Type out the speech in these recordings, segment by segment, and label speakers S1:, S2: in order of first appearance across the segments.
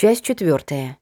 S1: Часть четвертая.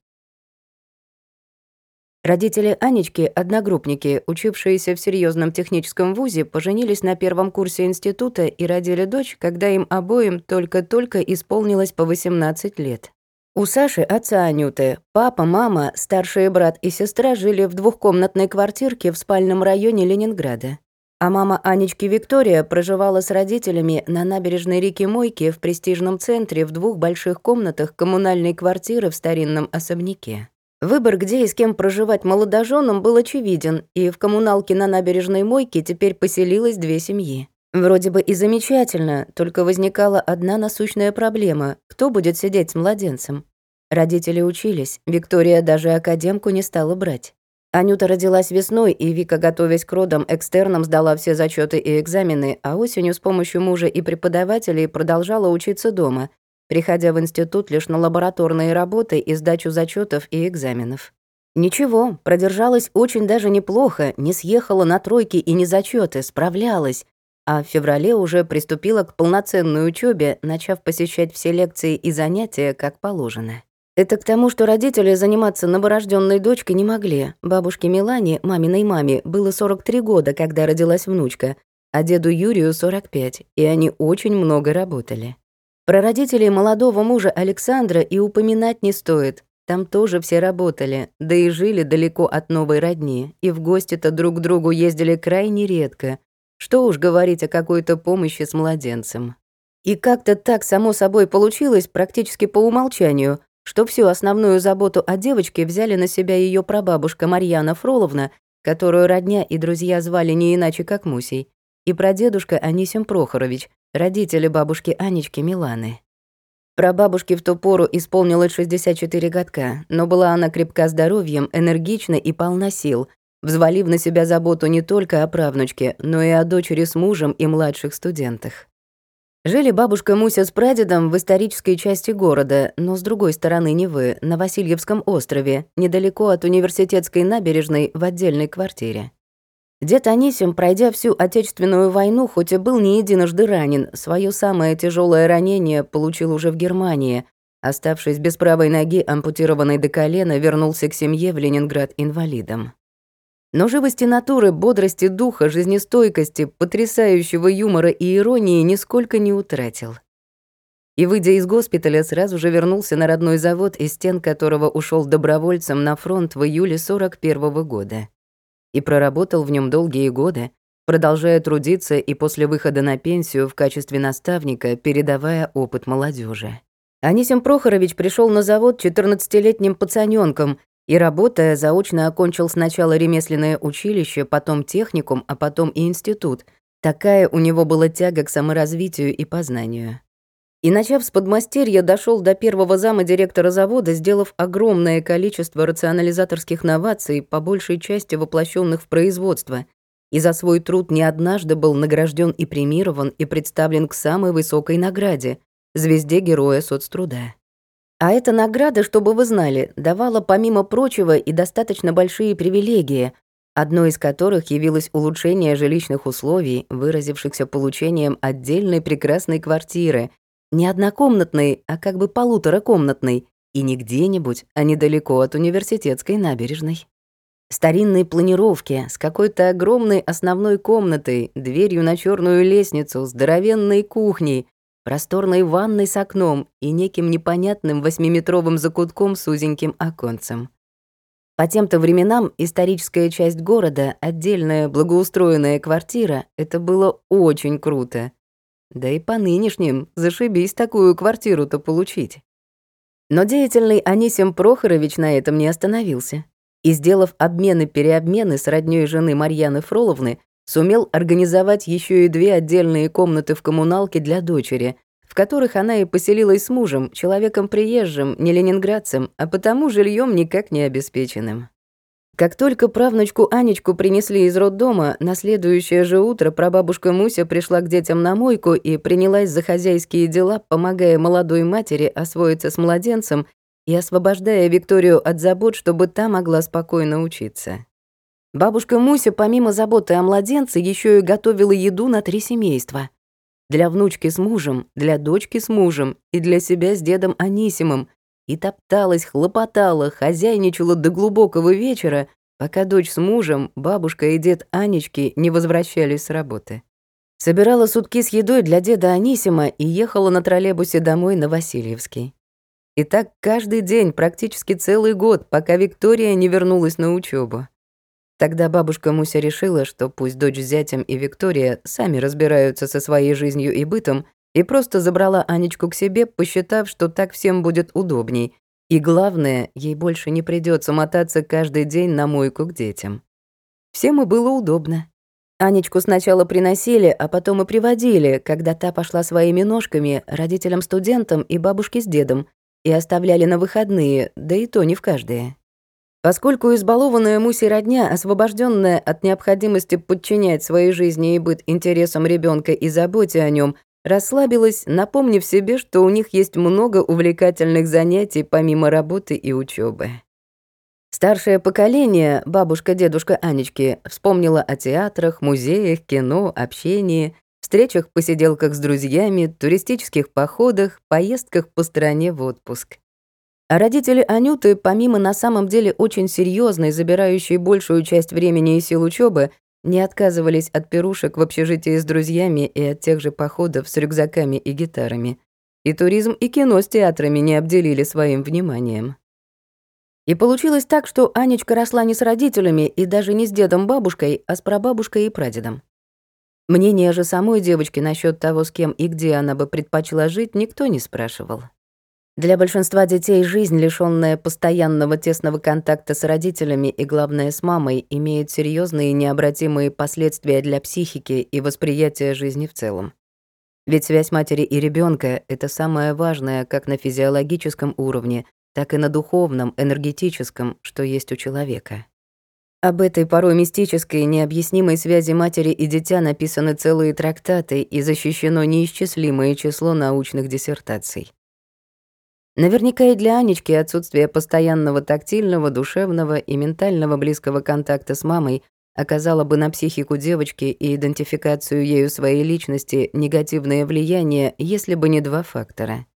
S1: Родители Анечки, одногруппники, учившиеся в серьезном техническом вузе, поженились на первом курсе института и родили дочь, когда им обоим только-только исполнилось по 18 лет. У Саши, отца Анюты, папа, мама, старший брат и сестра жили в двухкомнатной квартирке в спальном районе Ленинграда. А мама Анечки Виктория проживала с родителями на набережной реки Мойки в престижном центре в двух больших комнатах коммунальной квартиры в старинном особняке. Выбор, где и с кем проживать молодоженам, был очевиден, и в коммуналке на набережной Мойке теперь поселилось две семьи. Вроде бы и замечательно, только возникала одна насущная проблема — кто будет сидеть с младенцем? Родители учились, Виктория даже академку не стала брать. Анюта родилась весной, и Вика, готовясь к родам, экстерном сдала все зачеты и экзамены, а осенью с помощью мужа и преподавателей продолжала учиться дома, приходя в институт лишь на лабораторные работы и сдачу зачетов и экзаменов. Ничего, продержалась очень даже неплохо, не съехала на тройки и не зачеты, справлялась, а в феврале уже приступила к полноценной учебе, начав посещать все лекции и занятия как положено. Это к тому, что родители заниматься новорожденной дочкой не могли. Бабушке Милане, маминой маме, было 43 года, когда родилась внучка, а деду Юрию 45, и они очень много работали. Про родителей молодого мужа Александра и упоминать не стоит. Там тоже все работали, да и жили далеко от новой родни, и в гости-то друг к другу ездили крайне редко. Что уж говорить о какой-то помощи с младенцем. И как-то так само собой получилось, практически по умолчанию, что всю основную заботу о девочке взяли на себя ее прабабушка Марьяна Фроловна, которую родня и друзья звали не иначе, как Мусей, и прадедушка Анисим Прохорович, родители бабушки Анечки Миланы. Прабабушке в ту пору исполнилось 64 годка, но была она крепка здоровьем, энергична и полна сил, взвалив на себя заботу не только о правнучке, но и о дочери с мужем и младших студентах. Жили бабушка Муся с прадедом в исторической части города, но с другой стороны Невы, на Васильевском острове, недалеко от университетской набережной в отдельной квартире. Дед Анисим, пройдя всю Отечественную войну, хоть и был не единожды ранен, свое самое тяжелое ранение получил уже в Германии. Оставшись без правой ноги, ампутированной до колена, вернулся к семье в Ленинград инвалидом. Но живости натуры, бодрости духа, жизнестойкости, потрясающего юмора и иронии нисколько не утратил. И, выйдя из госпиталя, сразу же вернулся на родной завод, из стен которого ушел добровольцем на фронт в июле 41 -го года. И проработал в нем долгие годы, продолжая трудиться и после выхода на пенсию в качестве наставника, передавая опыт молодежи. Анисим Прохорович пришел на завод 14-летним пацанёнком и, работая, заочно окончил сначала ремесленное училище, потом техникум, а потом и институт. Такая у него была тяга к саморазвитию и познанию. И, начав с подмастерья, дошел до первого зама директора завода, сделав огромное количество рационализаторских новаций, по большей части воплощенных в производство, и за свой труд не однажды был награжден и премирован и представлен к самой высокой награде — звезде Героя соцтруда. А эта награда, чтобы вы знали, давала помимо прочего и достаточно большие привилегии, одной из которых явилось улучшение жилищных условий, выразившихся получением отдельной прекрасной квартиры, не однокомнатной, а как бы полуторакомнатной, и не где-нибудь, а недалеко от университетской набережной. Старинной планировки с какой-то огромной основной комнатой, дверью на черную лестницу, здоровенной кухней, просторной ванной с окном и неким непонятным восьмиметровым закутком с узеньким оконцем. По тем-то временам историческая часть города, отдельная благоустроенная квартира — это было очень круто. Да и по нынешним зашибись такую квартиру-то получить. Но деятельный Анисим Прохорович на этом не остановился. И, сделав обмены-переобмены с роднёй жены Марьяны Фроловны, сумел организовать еще и две отдельные комнаты в коммуналке для дочери, в которых она и поселилась с мужем, человеком приезжим, не ленинградцем, а потому жильем никак не обеспеченным. Как только правнучку Анечку принесли из роддома, на следующее же утро прабабушка Муся пришла к детям на мойку и принялась за хозяйские дела, помогая молодой матери освоиться с младенцем и освобождая Викторию от забот, чтобы та могла спокойно учиться. Бабушка Муся, помимо заботы о младенце, еще и готовила еду на три семейства. Для внучки с мужем, для дочки с мужем и для себя с дедом Анисимом. и топталась, хлопотала, хозяйничала до глубокого вечера, пока дочь с мужем, бабушка и дед Анечки не возвращались с работы. Собирала сутки с едой для деда Анисима и ехала на троллейбусе домой на Васильевский. И так каждый день, практически целый год, пока Виктория не вернулась на учебу. Тогда бабушка Муся решила, что пусть дочь с зятем и Виктория сами разбираются со своей жизнью и бытом, и просто забрала Анечку к себе, посчитав, что так всем будет удобней. И главное, ей больше не придется мотаться каждый день на мойку к детям. Всем и было удобно. Анечку сначала приносили, а потом и приводили, когда та пошла своими ножками родителям-студентам и бабушке с дедом, и оставляли на выходные, да и то не в каждые. Поскольку избалованная Муси родня, освобожденная от необходимости подчинять своей жизни и быт интересам ребенка и заботе о нем, расслабилась, напомнив себе, что у них есть много увлекательных занятий помимо работы и учебы. Старшее поколение, бабушка-дедушка Анечки, вспомнила о театрах, музеях, кино, общении, встречах, посиделках с друзьями, туристических походах, поездках по стране в отпуск. Родители Анюты, помимо на самом деле очень серьезной, забирающей большую часть времени и сил учебы, не отказывались от пирушек в общежитии с друзьями и от тех же походов с рюкзаками и гитарами. И туризм, и кино с театрами не обделили своим вниманием. И получилось так, что Анечка росла не с родителями и даже не с дедом-бабушкой, а с прабабушкой и прадедом. Мнение же самой девочки насчет того, с кем и где она бы предпочла жить, никто не спрашивал. Для большинства детей жизнь, лишённая постоянного тесного контакта с родителями и, главное, с мамой, имеет серьезные и необратимые последствия для психики и восприятия жизни в целом. Ведь связь матери и ребенка это самое важное как на физиологическом уровне, так и на духовном, энергетическом, что есть у человека. Об этой порой мистической необъяснимой связи матери и дитя написаны целые трактаты и защищено неисчислимое число научных диссертаций. Наверняка и для Анечки отсутствие постоянного тактильного, душевного и ментального близкого контакта с мамой оказало бы на психику девочки и идентификацию ею своей личности негативное влияние, если бы не два фактора.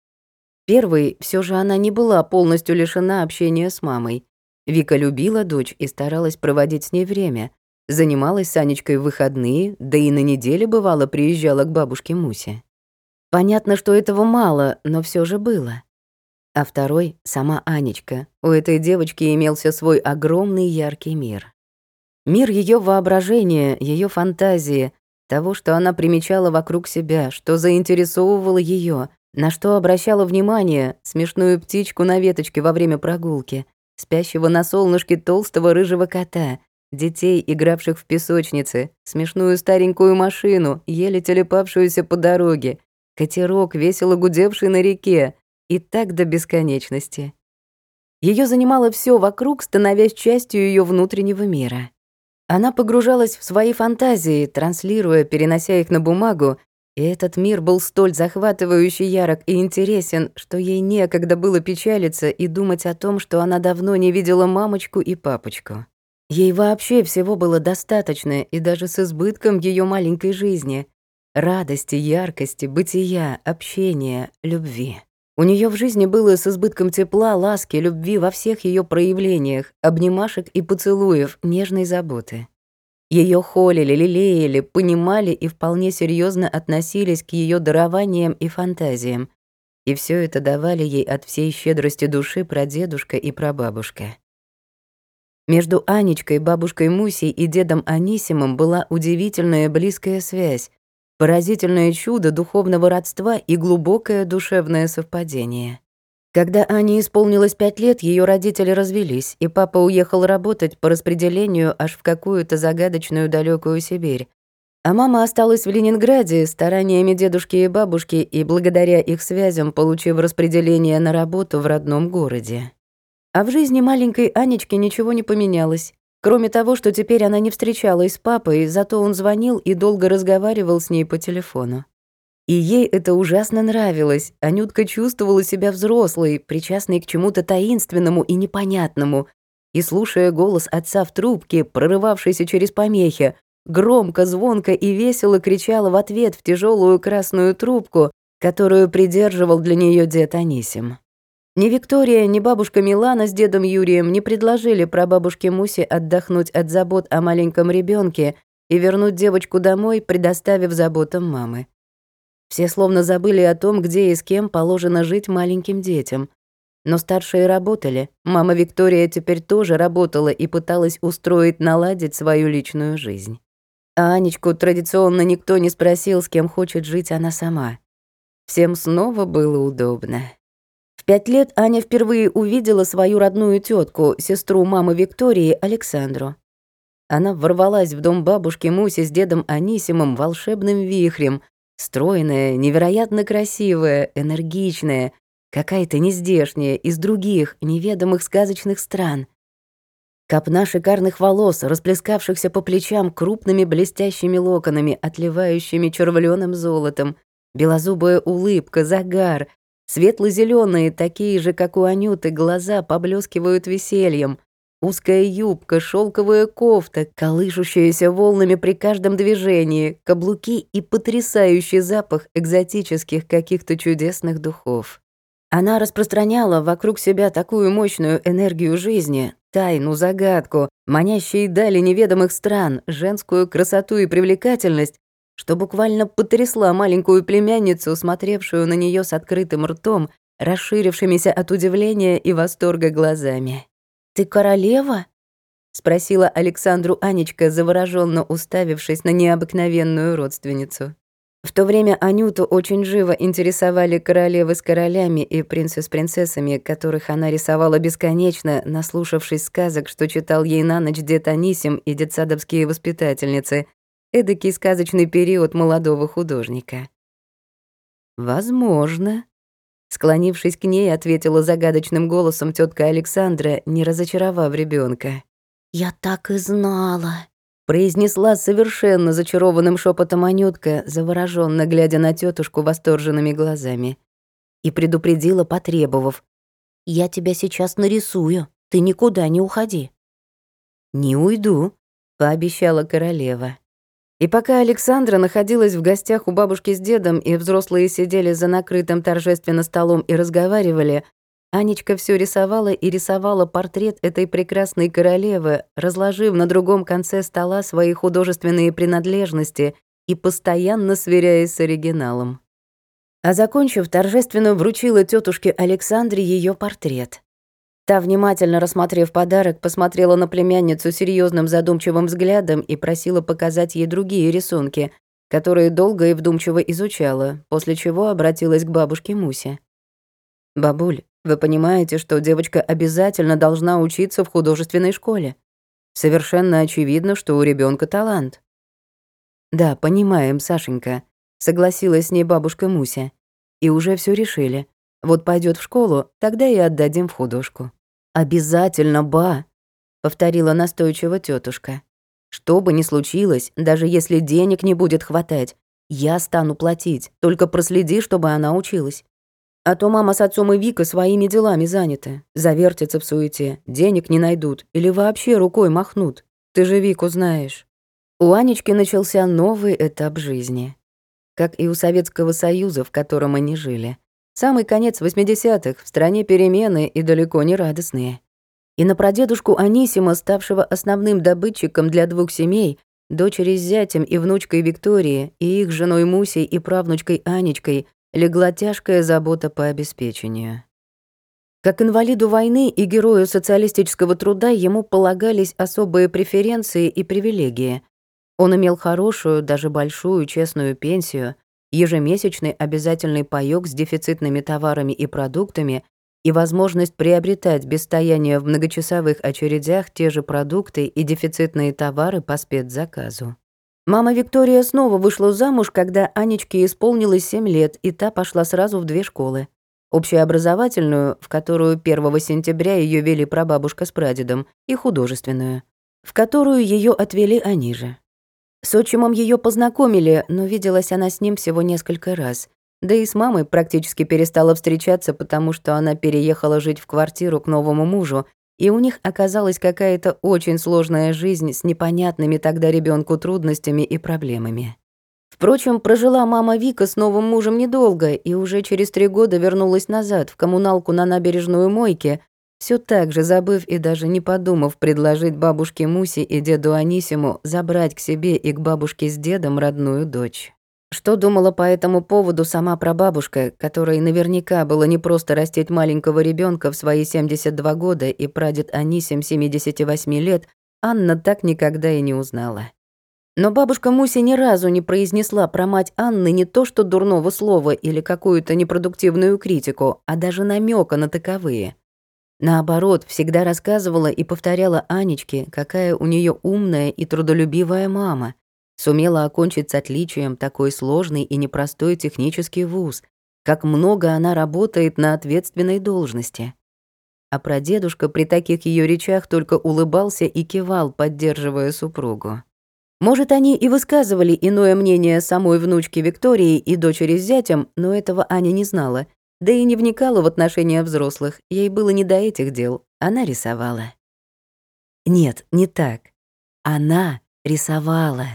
S1: Первый, все же она не была полностью лишена общения с мамой. Вика любила дочь и старалась проводить с ней время. Занималась с Анечкой в выходные, да и на неделе бывало приезжала к бабушке Мусе. Понятно, что этого мало, но все же было. А второй — сама Анечка. У этой девочки имелся свой огромный яркий мир. Мир ее воображения, ее фантазии, того, что она примечала вокруг себя, что заинтересовывало ее, на что обращала внимание смешную птичку на веточке во время прогулки, спящего на солнышке толстого рыжего кота, детей, игравших в песочнице, смешную старенькую машину, еле телепавшуюся по дороге, катерок, весело гудевший на реке, и так до бесконечности. Ее занимало все вокруг, становясь частью ее внутреннего мира. Она погружалась в свои фантазии, транслируя, перенося их на бумагу, и этот мир был столь захватывающий ярок и интересен, что ей некогда было печалиться и думать о том, что она давно не видела мамочку и папочку. Ей вообще всего было достаточно, и даже с избытком ее маленькой жизни. Радости, яркости, бытия, общения, любви. У нее в жизни было с избытком тепла, ласки, любви во всех ее проявлениях, обнимашек и поцелуев, нежной заботы. Ее холили, лелеяли, понимали и вполне серьезно относились к ее дарованиям и фантазиям. И все это давали ей от всей щедрости души прадедушка и прабабушка. Между Анечкой, бабушкой Мусей и дедом Анисимом была удивительная близкая связь, поразительное чудо духовного родства и глубокое душевное совпадение. Когда Ане исполнилось пять лет, ее родители развелись, и папа уехал работать по распределению аж в какую-то загадочную далекую Сибирь. А мама осталась в Ленинграде стараниями дедушки и бабушки и благодаря их связям получив распределение на работу в родном городе. А в жизни маленькой Анечки ничего не поменялось. Кроме того, что теперь она не встречалась с папой, зато он звонил и долго разговаривал с ней по телефону. И ей это ужасно нравилось. Анютка чувствовала себя взрослой, причастной к чему-то таинственному и непонятному. И, слушая голос отца в трубке, прорывавшийся через помехи, громко, звонко и весело кричала в ответ в тяжелую красную трубку, которую придерживал для нее дед Анисим. Ни Виктория, ни бабушка Милана с дедом Юрием не предложили прабабушке Мусе отдохнуть от забот о маленьком ребенке и вернуть девочку домой, предоставив заботам мамы. Все словно забыли о том, где и с кем положено жить маленьким детям. Но старшие работали. Мама Виктория теперь тоже работала и пыталась устроить, наладить свою личную жизнь. А Анечку традиционно никто не спросил, с кем хочет жить она сама. Всем снова было удобно. В пять лет Аня впервые увидела свою родную тетку, сестру мамы Виктории, Александру. Она ворвалась в дом бабушки Муси с дедом Анисимом волшебным вихрем, стройная, невероятно красивая, энергичная, какая-то нездешняя, из других, неведомых сказочных стран. Копна шикарных волос, расплескавшихся по плечам крупными блестящими локонами, отливающими червленым золотом, белозубая улыбка, загар, светло зеленые такие же, как у Анюты, глаза поблескивают весельем, узкая юбка, шелковая кофта, колышущаяся волнами при каждом движении, каблуки и потрясающий запах экзотических каких-то чудесных духов. Она распространяла вокруг себя такую мощную энергию жизни, тайну, загадку, манящие дали неведомых стран, женскую красоту и привлекательность, что буквально потрясла маленькую племянницу, смотревшую на нее с открытым ртом, расширившимися от удивления и восторга глазами. «Ты королева?» — спросила Александру Анечка, завороженно уставившись на необыкновенную родственницу. В то время Анюту очень живо интересовали королевы с королями и принцы с принцессами, которых она рисовала бесконечно, наслушавшись сказок, что читал ей на ночь дед Анисим и детсадовские воспитательницы, эдакий сказочный период молодого художника. «Возможно», — склонившись к ней, ответила загадочным голосом тетка Александра, не разочаровав ребенка.
S2: «Я так и знала», —
S1: произнесла совершенно зачарованным шепотом Анютка, завороженно глядя на тетушку восторженными глазами. И предупредила, потребовав.
S2: «Я тебя сейчас нарисую, ты никуда не уходи».
S1: «Не уйду», — пообещала королева. И пока Александра находилась в гостях у бабушки с дедом, и взрослые сидели за накрытым торжественно столом и разговаривали, Анечка все рисовала и рисовала портрет этой прекрасной королевы, разложив на другом конце стола свои художественные принадлежности и постоянно сверяясь с оригиналом. А закончив, торжественно вручила тетушке Александре ее портрет. Та, внимательно рассмотрев подарок, посмотрела на племянницу серьезным задумчивым взглядом и просила показать ей другие рисунки, которые долго и вдумчиво изучала, после чего обратилась к бабушке Мусе. «Бабуль, вы понимаете, что девочка обязательно должна учиться в художественной школе? Совершенно очевидно, что у ребенка талант». «Да, понимаем, Сашенька», — согласилась с ней бабушка Муся. «И уже все решили. Вот пойдет в школу, тогда и отдадим в художку». «Обязательно, ба!» — повторила настойчиво тетушка. «Что бы ни случилось, даже если денег не будет хватать, я стану платить, только проследи, чтобы она училась. А то мама с отцом и Вика своими делами заняты, завертятся в суете, денег не найдут или вообще рукой махнут. Ты же Вику знаешь». У Анечки начался новый этап жизни. Как и у Советского Союза, в котором они жили. Самый конец 80-х, в стране перемены и далеко не радостные. И на прадедушку Анисима, ставшего основным добытчиком для двух семей, дочери с зятем и внучкой Виктории, и их женой Мусей и правнучкой Анечкой, легла тяжкая забота по обеспечению. Как инвалиду войны и герою социалистического труда ему полагались особые преференции и привилегии. Он имел хорошую, даже большую честную пенсию, ежемесячный обязательный паёк с дефицитными товарами и продуктами и возможность приобретать без стояния в многочасовых очередях те же продукты и дефицитные товары по спецзаказу. Мама Виктория снова вышла замуж, когда Анечке исполнилось 7 лет, и та пошла сразу в две школы. Общеобразовательную, в которую 1 сентября ее вели прабабушка с прадедом, и художественную, в которую ее отвели они же. С отчимом ее познакомили, но виделась она с ним всего несколько раз. Да и с мамой практически перестала встречаться, потому что она переехала жить в квартиру к новому мужу, и у них оказалась какая-то очень сложная жизнь с непонятными тогда ребенку трудностями и проблемами. Впрочем, прожила мама Вика с новым мужем недолго и уже через три года вернулась назад в коммуналку на набережную Мойке, все так же забыв и даже не подумав предложить бабушке Мусе и деду Анисиму забрать к себе и к бабушке с дедом родную дочь. Что думала по этому поводу сама прабабушка, которой наверняка было не просто растить маленького ребенка в свои 72 года и прадед Анисим 78 лет, Анна так никогда и не узнала. Но бабушка Муся ни разу не произнесла про мать Анны не то что дурного слова или какую-то непродуктивную критику, а даже намека на таковые. Наоборот, всегда рассказывала и повторяла Анечке, какая у нее умная и трудолюбивая мама. Сумела окончить с отличием такой сложный и непростой технический вуз, как много она работает на ответственной должности. А прадедушка при таких ее речах только улыбался и кивал, поддерживая супругу. Может, они и высказывали иное мнение самой внучки Виктории и дочери с зятем, но этого Аня не знала. Да и не вникала в отношения взрослых, ей было не до этих дел. Она рисовала. Нет, не так. Она рисовала.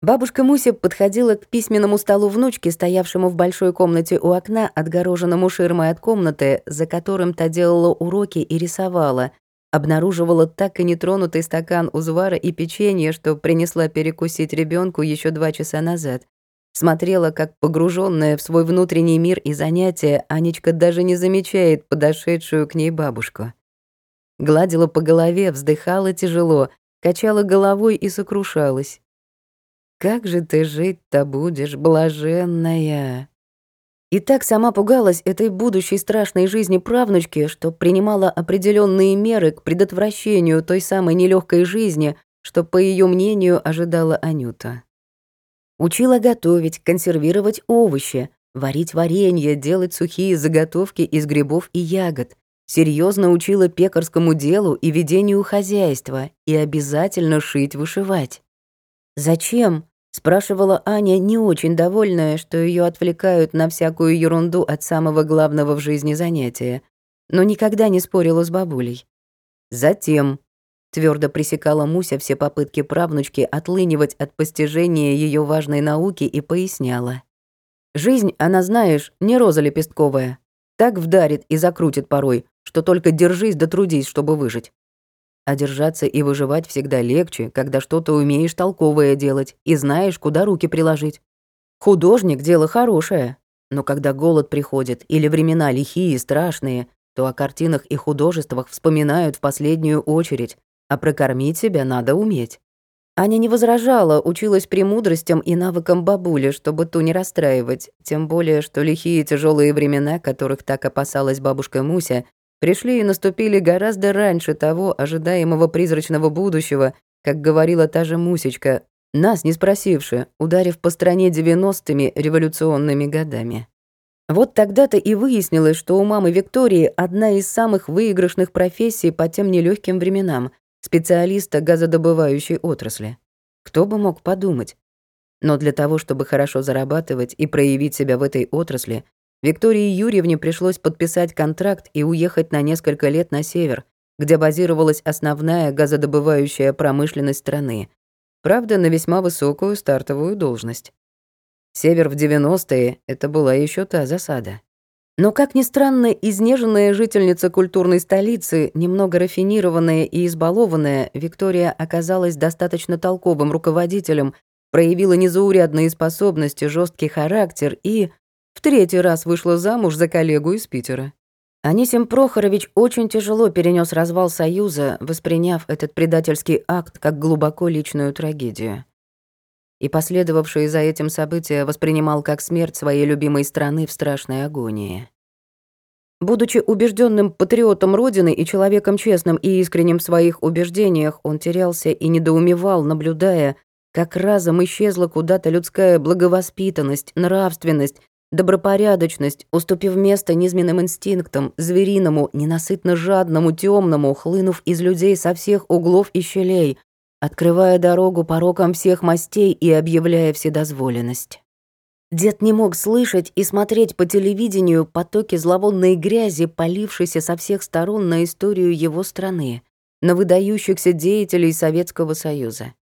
S1: Бабушка Муся подходила к письменному столу внучки, стоявшему в большой комнате у окна, отгороженному ширмой от комнаты, за которым та делала уроки и рисовала, обнаруживала так и нетронутый стакан узвара и печенье, что принесла перекусить ребенку еще два часа назад. Смотрела, как погруженная в свой внутренний мир и занятия, Анечка даже не замечает подошедшую к ней бабушку. Гладила по голове, вздыхала тяжело, качала головой и сокрушалась. «Как же ты жить-то будешь, блаженная?» И так сама пугалась этой будущей страшной жизни правнучки, что принимала определенные меры к предотвращению той самой нелегкой жизни, что, по ее мнению, ожидала Анюта. Учила готовить, консервировать овощи, варить варенье, делать сухие заготовки из грибов и ягод. Серьезно учила пекарскому делу и ведению хозяйства и обязательно шить-вышивать. «Зачем?» спрашивала Аня, не очень довольная, что ее отвлекают на всякую ерунду от самого главного в жизни занятия, но никогда не спорила с бабулей. Затем твердо пресекала Муся все попытки правнучки отлынивать от постижения ее важной науки и поясняла. Жизнь, она, знаешь, не роза лепестковая. Так вдарит и закрутит порой, что только держись да трудись, чтобы выжить. А держаться и выживать всегда легче, когда что-то умеешь толковое делать и знаешь, куда руки приложить. Художник — дело хорошее, но когда голод приходит или времена лихие и страшные, то о картинах и художествах вспоминают в последнюю очередь, а прокормить себя надо уметь. Аня не возражала, училась премудростям и навыкам бабули, чтобы ту не расстраивать, тем более, что лихие тяжелые времена, которых так опасалась бабушка Муся, пришли и наступили гораздо раньше того ожидаемого призрачного будущего, как говорила та же Мусечка, нас не спросивши, ударив по стране девяностыми революционными годами. Вот тогда-то и выяснилось, что у мамы Виктории одна из самых выигрышных профессий по тем нелегким временам — специалиста газодобывающей отрасли. Кто бы мог подумать? Но для того, чтобы хорошо зарабатывать и проявить себя в этой отрасли, Виктории Юрьевне пришлось подписать контракт и уехать на несколько лет на север, где базировалась основная газодобывающая промышленность страны. Правда, на весьма высокую стартовую должность. Север в 90-е — это была еще та засада. Но, как ни странно, изнеженная жительница культурной столицы, немного рафинированная и избалованная, Виктория оказалась достаточно толковым руководителем, проявила незаурядные способности, жесткий характер и, в третий раз вышла замуж за коллегу из Питера. Анисим Прохорович очень тяжело перенес развал Союза, восприняв этот предательский акт как глубоко личную трагедию. И последовавшие за этим события воспринимал как смерть своей любимой страны в страшной агонии. Будучи убежденным патриотом Родины и человеком честным и искренним в своих убеждениях, он терялся и недоумевал, наблюдая, как разом исчезла куда-то людская благовоспитанность, нравственность, Добропорядочность, уступив место низменным инстинктам, звериному, ненасытно жадному, темному, хлынув из людей со всех углов и щелей, открывая дорогу порокам всех мастей и объявляя вседозволенность. Дед не мог слышать и смотреть по телевидению потоки зловонной грязи, полившейся со всех сторон на историю его страны, на выдающихся деятелей Советского Союза.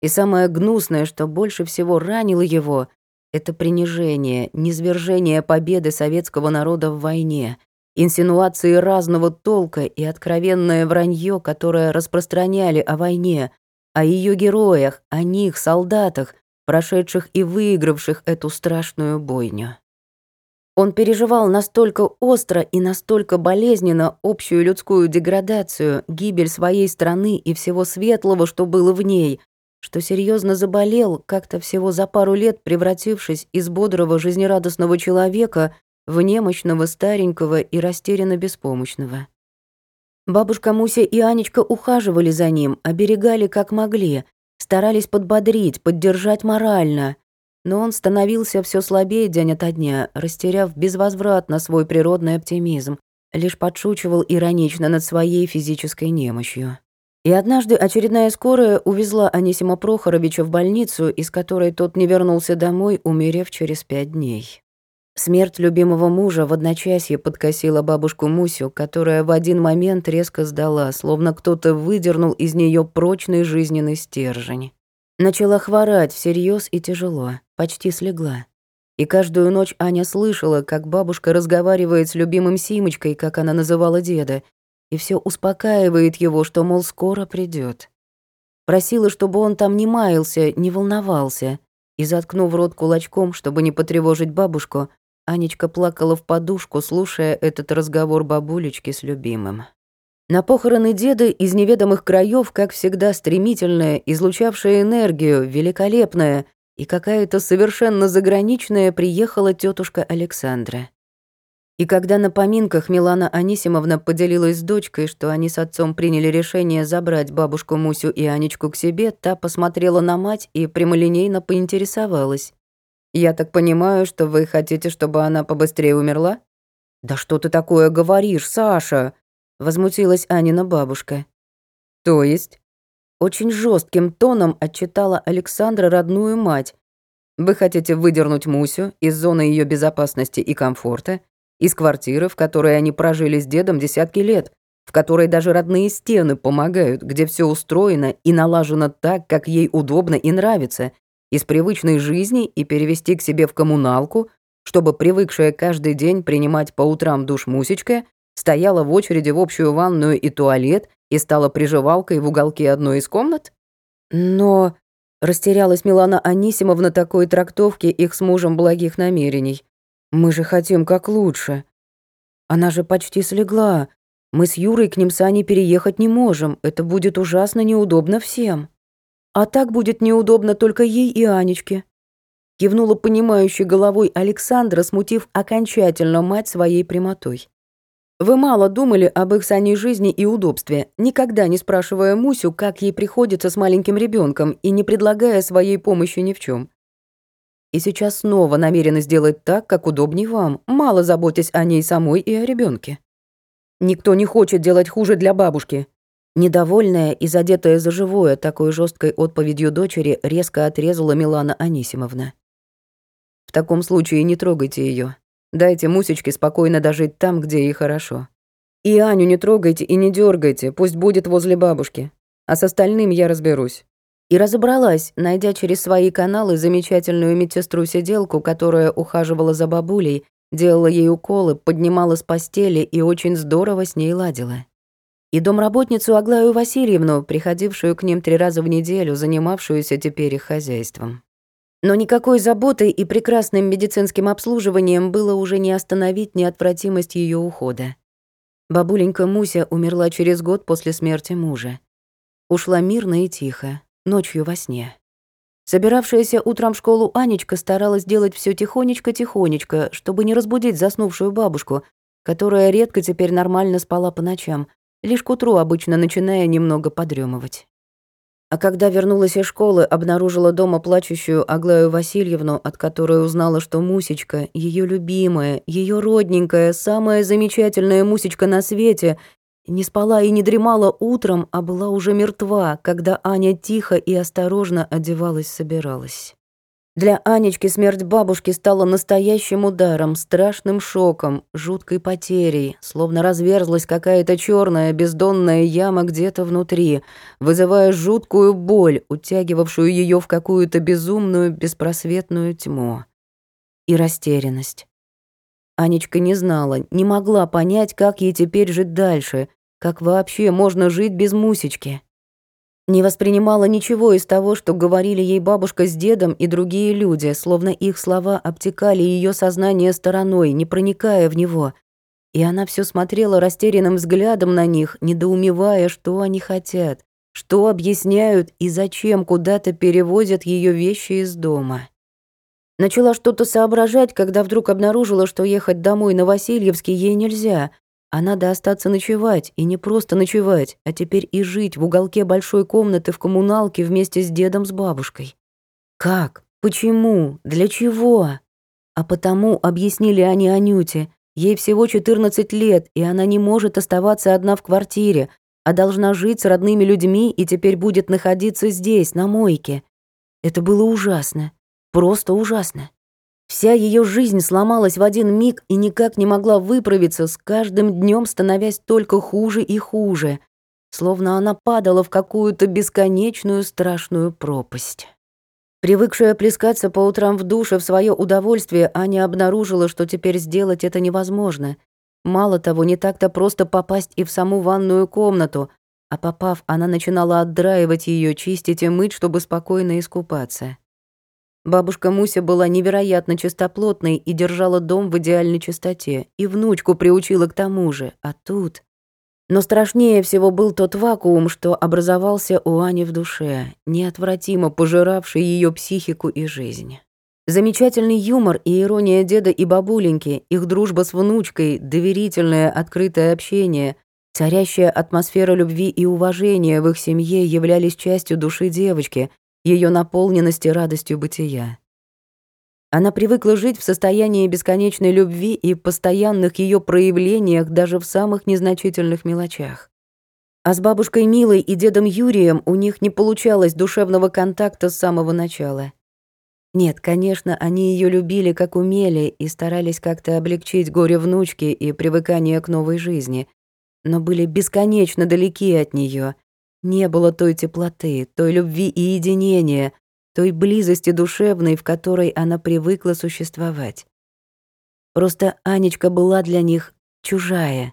S1: И самое гнусное, что больше всего ранило его, это принижение, низвержение победы советского народа в войне, инсинуации разного толка и откровенное вранье, которое распространяли о войне, о ее героях, о них, солдатах, прошедших и выигравших эту страшную бойню. Он переживал настолько остро и настолько болезненно общую людскую деградацию, гибель своей страны и всего светлого, что было в ней, что серьезно заболел, как-то всего за пару лет превратившись из бодрого жизнерадостного человека в немощного, старенького и растерянно беспомощного. Бабушка Муся и Анечка ухаживали за ним, оберегали как могли, старались подбодрить, поддержать морально, но он становился все слабее день ото дня, растеряв безвозвратно свой природный оптимизм, лишь подшучивал иронично над своей физической немощью. И однажды очередная скорая увезла Анисима Прохоровича в больницу, из которой тот не вернулся домой, умерев через пять дней. Смерть любимого мужа в одночасье подкосила бабушку Мусю, которая в один момент резко сдала, словно кто-то выдернул из нее прочный жизненный стержень. Начала хворать всерьез и тяжело, почти слегла. И каждую ночь Аня слышала, как бабушка разговаривает с любимым Симочкой, как она называла деда, и все успокаивает его, что, мол, скоро придет. Просила, чтобы он там не маялся, не волновался, и, заткнув рот кулачком, чтобы не потревожить бабушку, Анечка плакала в подушку, слушая этот разговор бабулечки с любимым. На похороны деда из неведомых краев, как всегда, стремительная, излучавшая энергию, великолепная и какая-то совершенно заграничная приехала тетушка Александра. И когда на поминках Милана Анисимовна поделилась с дочкой, что они с отцом приняли решение забрать бабушку Мусю и Анечку к себе, та посмотрела на мать и прямолинейно поинтересовалась. «Я так понимаю, что вы хотите, чтобы она побыстрее умерла?» «Да что ты такое говоришь, Саша?» возмутилась Анина бабушка. То есть? Очень жестким тоном отчитала Александра родную мать. Вы хотите выдернуть Мусю из зоны ее безопасности и комфорта, из квартиры, в которой они прожили с дедом десятки лет, в которой даже родные стены помогают, где все устроено и налажено так, как ей удобно и нравится, из привычной жизни и перевести к себе в коммуналку, чтобы привыкшая каждый день принимать по утрам душ Мусечка стояла в очереди в общую ванную и туалет и стала приживалкой в уголке одной из комнат? Но растерялась Милана Анисимовна такой трактовки их с мужем благих намерений. Мы же хотим как лучше. Она же почти слегла. Мы с Юрой к ним с Аней переехать не можем. Это будет ужасно неудобно всем. А так будет неудобно только ей и Анечке. Кивнула понимающей головой Александра, смутив окончательно мать своей прямотой. Вы мало думали об их саней жизни и удобстве, никогда не спрашивая Мусю, как ей приходится с маленьким ребенком и не предлагая своей помощи ни в чем. И сейчас снова намерены сделать так, как удобнее вам, мало заботясь о ней самой и о ребенке. Никто не хочет делать хуже для бабушки. Недовольная и задетая за живое такой жесткой отповедью дочери резко отрезала Милана Анисимовна. В таком случае не трогайте ее. Дайте Мусечке спокойно дожить там, где ей хорошо. И Аню не трогайте и не дергайте, пусть будет возле бабушки. А с остальным я разберусь». И разобралась, найдя через свои каналы замечательную медсестру-сиделку, которая ухаживала за бабулей, делала ей уколы, поднимала с постели и очень здорово с ней ладила. И домработницу Аглаю Васильевну, приходившую к ним три раза в неделю, занимавшуюся теперь их хозяйством. Но никакой заботой и прекрасным медицинским обслуживанием было уже не остановить неотвратимость ее ухода. Бабуленька Муся умерла через год после смерти мужа. Ушла мирно и тихо, ночью во сне. Собиравшаяся утром в школу Анечка старалась делать все тихонечко-тихонечко, чтобы не разбудить заснувшую бабушку, которая редко теперь нормально спала по ночам, лишь к утру обычно начиная немного подремывать. А когда вернулась из школы, обнаружила дома плачущую Аглаю Васильевну, от которой узнала, что Мусечка, ее любимая, ее родненькая, самая замечательная Мусечка на свете, не спала и не дремала утром, а была уже мертва, когда Аня тихо и осторожно одевалась-собиралась. Для Анечки смерть бабушки стала настоящим ударом, страшным шоком, жуткой потерей, словно разверзлась какая-то черная бездонная яма где-то внутри, вызывая жуткую боль, утягивавшую ее в какую-то безумную, беспросветную тьму. И растерянность. Анечка не знала, не могла понять, как ей теперь жить дальше, как вообще можно жить без Мусечки не воспринимала ничего из того, что говорили ей бабушка с дедом и другие люди, словно их слова обтекали ее сознание стороной, не проникая в него. И она все смотрела растерянным взглядом на них, недоумевая, что они хотят, что объясняют и зачем куда-то перевозят ее вещи из дома. Начала что-то соображать, когда вдруг обнаружила, что ехать домой на Васильевский ей нельзя, а надо остаться ночевать, и не просто ночевать, а теперь и жить в уголке большой комнаты в коммуналке вместе с дедом с бабушкой. Как? Почему? Для чего? А потому, объяснили они Анюте, ей всего 14 лет, и она не может оставаться одна в квартире, а должна жить с родными людьми и теперь будет находиться здесь, на мойке. Это было ужасно. Просто ужасно. Вся ее жизнь сломалась в один миг и никак не могла выправиться, с каждым днем становясь только хуже и хуже, словно она падала в какую-то бесконечную страшную пропасть. Привыкшая плескаться по утрам в душе в свое удовольствие, Аня обнаружила, что теперь сделать это невозможно. Мало того, не так-то просто попасть и в саму ванную комнату, а попав, она начинала отдраивать ее, чистить и мыть, чтобы спокойно искупаться. Бабушка Муся была невероятно чистоплотной и держала дом в идеальной чистоте, и внучку приучила к тому же, а тут... Но страшнее всего был тот вакуум, что образовался у Ани в душе, неотвратимо пожиравший ее психику и жизнь. Замечательный юмор и ирония деда и бабуленьки, их дружба с внучкой, доверительное открытое общение, царящая атмосфера любви и уважения в их семье являлись частью души девочки, ее наполненности радостью бытия. Она привыкла жить в состоянии бесконечной любви и постоянных ее проявлениях даже в самых незначительных мелочах. А с бабушкой Милой и дедом Юрием у них не получалось душевного контакта с самого начала. Нет, конечно, они ее любили как умели и старались как-то облегчить горе внучки и привыкание к новой жизни, но были бесконечно далеки от нее, не было той теплоты, той любви и единения, той близости душевной, в которой она привыкла существовать. Просто Анечка была для них чужая.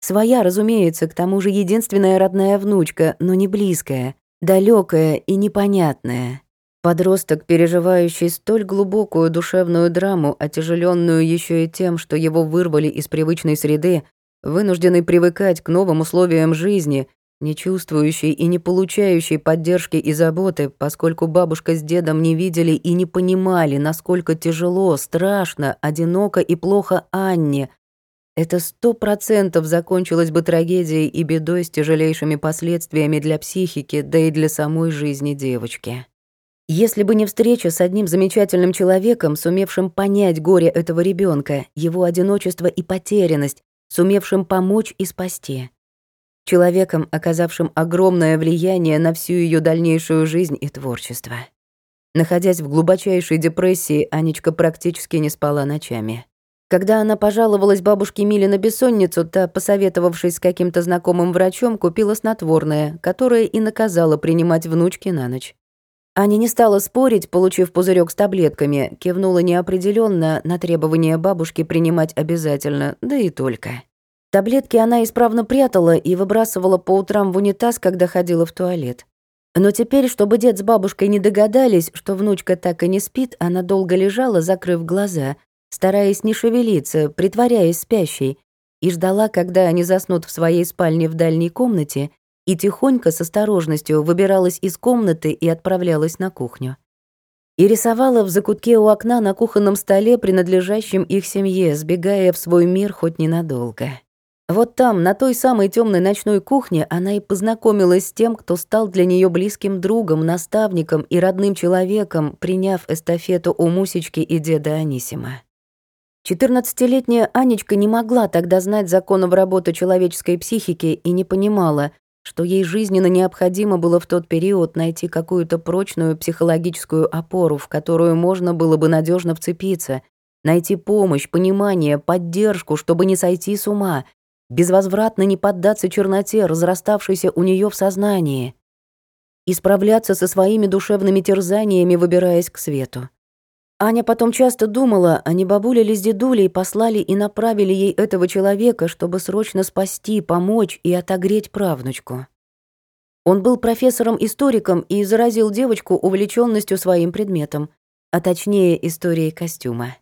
S1: Своя, разумеется, к тому же единственная родная внучка, но не близкая, далекая и непонятная. Подросток, переживающий столь глубокую душевную драму, отяжеленную еще и тем, что его вырвали из привычной среды, вынужденный привыкать к новым условиям жизни, не чувствующий и не получающий поддержки и заботы, поскольку бабушка с дедом не видели и не понимали, насколько тяжело, страшно, одиноко и плохо Анне. Это сто процентов закончилось бы трагедией и бедой с тяжелейшими последствиями для психики, да и для самой жизни девочки. Если бы не встреча с одним замечательным человеком, сумевшим понять горе этого ребенка, его одиночество и потерянность, сумевшим помочь и спасти человеком, оказавшим огромное влияние на всю ее дальнейшую жизнь и творчество. Находясь в глубочайшей депрессии, Анечка практически не спала ночами. Когда она пожаловалась бабушке Миле на бессонницу, та, посоветовавшись с каким-то знакомым врачом, купила снотворное, которое и наказала принимать внучке на ночь. Аня не стала спорить, получив пузырек с таблетками, кивнула неопределенно на требование бабушки принимать обязательно, да и только. Таблетки она исправно прятала и выбрасывала по утрам в унитаз, когда ходила в туалет. Но теперь, чтобы дед с бабушкой не догадались, что внучка так и не спит, она долго лежала, закрыв глаза, стараясь не шевелиться, притворяясь спящей, и ждала, когда они заснут в своей спальне в дальней комнате, и тихонько, с осторожностью, выбиралась из комнаты и отправлялась на кухню. И рисовала в закутке у окна на кухонном столе, принадлежащем их семье, сбегая в свой мир хоть ненадолго. Вот там, на той самой темной ночной кухне, она и познакомилась с тем, кто стал для нее близким другом, наставником и родным человеком, приняв эстафету у Мусечки и деда Анисима. Четырнадцатилетняя Анечка не могла тогда знать законов работы человеческой психики и не понимала, что ей жизненно необходимо было в тот период найти какую-то прочную психологическую опору, в которую можно было бы надежно вцепиться, найти помощь, понимание, поддержку, чтобы не сойти с ума, безвозвратно не поддаться черноте, разраставшейся у нее в сознании, и справляться со своими душевными терзаниями, выбираясь к свету. Аня потом часто думала, а не бабуля ли с дедулей послали и направили ей этого человека, чтобы срочно спасти, помочь и отогреть правнучку. Он был профессором-историком и заразил девочку увлеченностью своим предметом, а точнее историей костюма.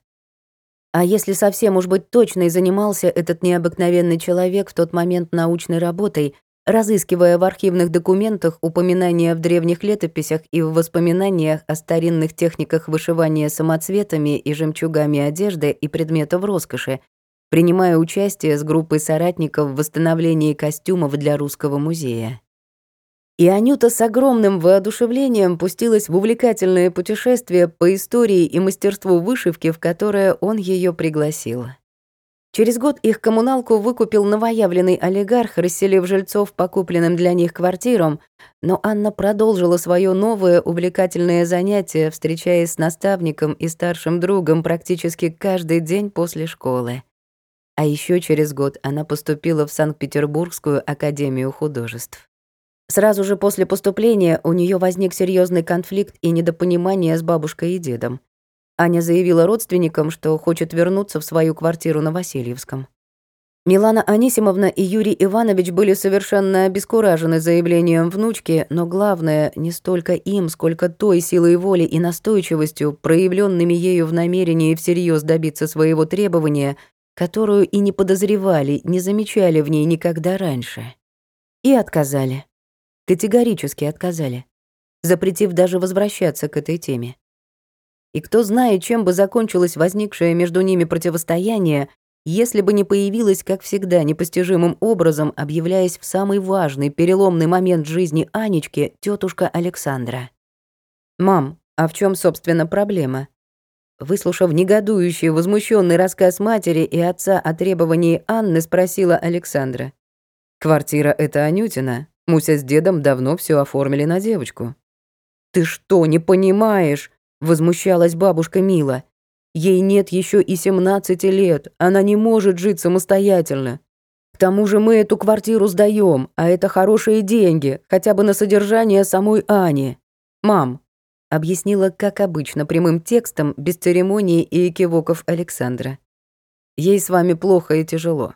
S1: А если совсем уж быть точной, занимался этот необыкновенный человек в тот момент научной работой, разыскивая в архивных документах упоминания в древних летописях и в воспоминаниях о старинных техниках вышивания самоцветами и жемчугами одежды и предметов роскоши, принимая участие с группой соратников в восстановлении костюмов для Русского музея. И Анюта с огромным воодушевлением пустилась в увлекательное путешествие по истории и мастерству вышивки, в которое он ее пригласил. Через год их коммуналку выкупил новоявленный олигарх, расселив жильцов по купленным для них квартирам, но Анна продолжила свое новое увлекательное занятие, встречаясь с наставником и старшим другом практически каждый день после школы. А еще через год она поступила в Санкт-Петербургскую академию художеств. Сразу же после поступления у нее возник серьезный конфликт и недопонимание с бабушкой и дедом. Аня заявила родственникам, что хочет вернуться в свою квартиру на Васильевском. Милана Анисимовна и Юрий Иванович были совершенно обескуражены заявлением внучки, но главное, не столько им, сколько той силой воли и настойчивостью, проявленными ею в намерении всерьез добиться своего требования, которую и не подозревали, не замечали в ней никогда раньше. И отказали. Категорически отказали, запретив даже возвращаться к этой теме. И кто знает, чем бы закончилось возникшее между ними противостояние, если бы не появилась, как всегда, непостижимым образом, объявляясь в самый важный, переломный момент жизни Анечки, тетушка Александра. «Мам, а в чем, собственно, проблема?» Выслушав негодующий, возмущенный рассказ матери и отца о требовании Анны, спросила Александра. «Квартира — это Анютина. Муся с дедом давно все оформили на девочку». «Ты что, не понимаешь?» Возмущалась бабушка Мила. Ей нет еще и 17 лет, она не может жить самостоятельно. К тому же мы эту квартиру сдаем, а это хорошие деньги, хотя бы на содержание самой Ани. Мам, объяснила, как обычно, прямым текстом, без церемоний и кивоков Александра. Ей с вами плохо и тяжело.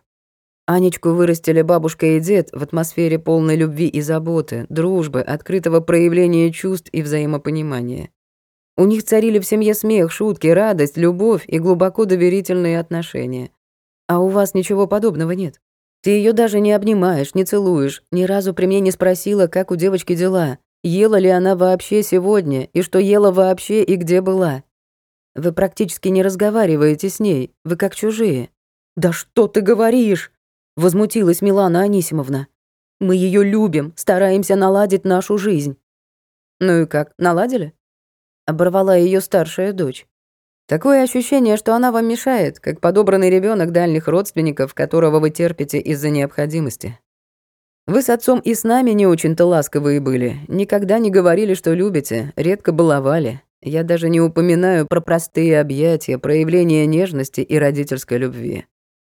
S1: Анечку вырастили бабушка и дед в атмосфере полной любви и заботы, дружбы, открытого проявления чувств и взаимопонимания. У них царили в семье смех, шутки, радость, любовь и глубоко доверительные отношения. А у вас ничего подобного нет. Ты ее даже не обнимаешь, не целуешь, ни разу при мне не спросила, как у девочки дела, ела ли она вообще сегодня, и что ела вообще и где была. Вы практически не разговариваете с ней, вы как чужие. «Да что ты говоришь?» — возмутилась Милана Анисимовна. «Мы ее любим, стараемся наладить нашу жизнь». «Ну и как, наладили?» оборвала ее старшая дочь. Такое ощущение, что она вам мешает, как подобранный ребенок дальних родственников, которого вы терпите из-за необходимости. Вы с отцом и с нами не очень-то ласковые были, никогда не говорили, что любите, редко баловали. Я даже не упоминаю про простые объятия, проявления нежности и родительской любви.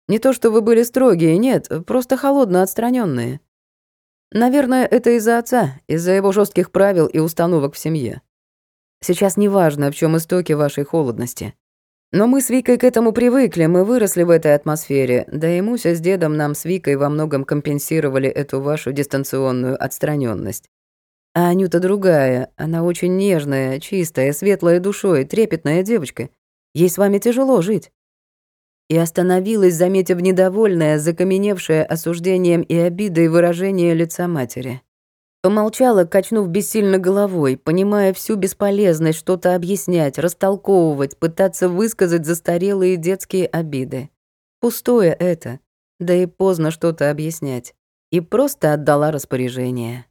S1: Не то, что вы были строгие, нет, просто холодно отстраненные. Наверное, это из-за отца, из-за его жестких правил и установок в семье. Сейчас не важно, в чем истоки вашей холодности. Но мы с Викой к этому привыкли, мы выросли в этой атмосфере, да и Муся с дедом нам с Викой во многом компенсировали эту вашу дистанционную отстраненность. А Анюта другая, она очень нежная, чистая, светлая душой, трепетная девочка. Ей с вами тяжело жить. И остановилась, заметив недовольное, закаменевшее осуждением и обидой выражение лица матери. Помолчала, качнув бессильно головой, понимая всю бесполезность что-то объяснять, растолковывать, пытаться высказать застарелые детские обиды. Пустое это, да и поздно что-то объяснять. И просто отдала распоряжение.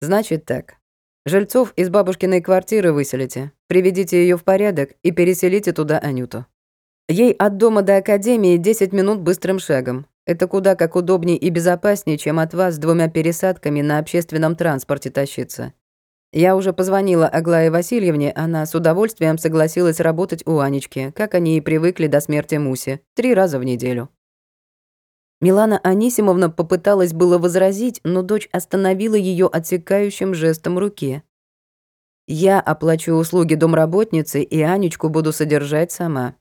S1: «Значит так. Жильцов из бабушкиной квартиры выселите, приведите ее в порядок и переселите туда Анюту. Ей от дома до академии 10 минут быстрым шагом. Это куда как удобнее и безопаснее, чем от вас с двумя пересадками на общественном транспорте тащиться. Я уже позвонила Аглае Васильевне, она с удовольствием согласилась работать у Анечки, как они и привыкли до смерти Муси, три раза в неделю. Милана Анисимовна попыталась было возразить, но дочь остановила ее отсекающим жестом руки. «Я оплачу услуги домработницы и Анечку буду содержать сама.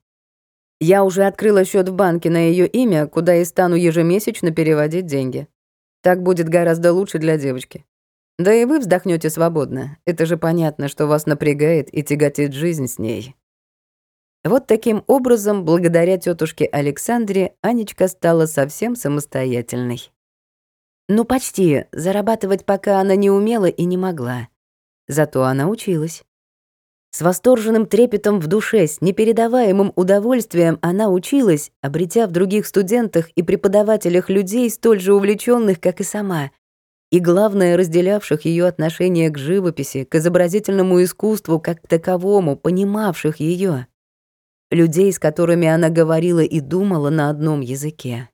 S1: Я уже открыла счет в банке на ее имя, куда и стану ежемесячно переводить деньги. Так будет гораздо лучше для девочки. Да и вы вздохнете свободно. Это же понятно, что вас напрягает и тяготит жизнь с ней». Вот таким образом, благодаря тетушке Александре, Анечка стала совсем самостоятельной. Ну, почти, зарабатывать пока она не умела и не могла. Зато она училась. С восторженным трепетом в душе, с непередаваемым удовольствием она училась, обретя в других студентах и преподавателях людей, столь же увлеченных, как и сама, и, главное, разделявших ее отношение к живописи, к изобразительному искусству как к таковому, понимавших ее людей, с которыми она говорила и думала на одном языке.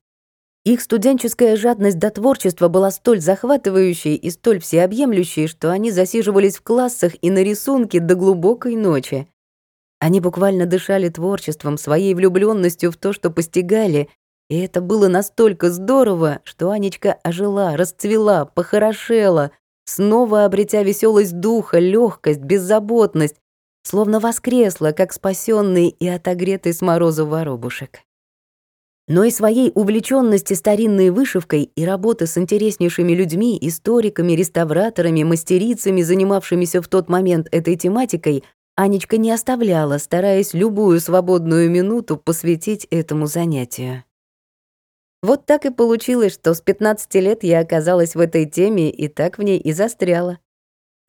S1: Их студенческая жадность до творчества была столь захватывающей и столь всеобъемлющей, что они засиживались в классах и на рисунке до глубокой ночи. Они буквально дышали творчеством, своей влюбленностью в то, что постигали, и это было настолько здорово, что Анечка ожила, расцвела, похорошела, снова обретя веселость духа, легкость, беззаботность, словно воскресла, как спасенный и отогретый с морозу воробушек. Но и своей увлеченности старинной вышивкой и работы с интереснейшими людьми, историками, реставраторами, мастерицами, занимавшимися в тот момент этой тематикой, Анечка не оставляла, стараясь любую свободную минуту посвятить этому занятию. Вот так и получилось, что с 15 лет я оказалась в этой теме и так в ней и застряла.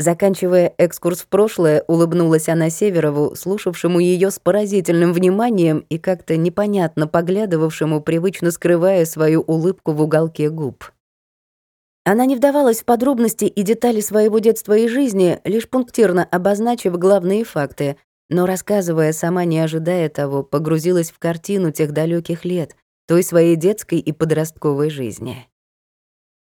S1: Заканчивая экскурс в прошлое, улыбнулась она Северову, слушавшему ее с поразительным вниманием и как-то непонятно поглядывавшему, привычно скрывая свою улыбку в уголке губ. Она не вдавалась в подробности и детали своего детства и жизни, лишь пунктирно обозначив главные факты, но, рассказывая, сама не ожидая того, погрузилась в картину тех далеких лет, той своей детской и подростковой жизни.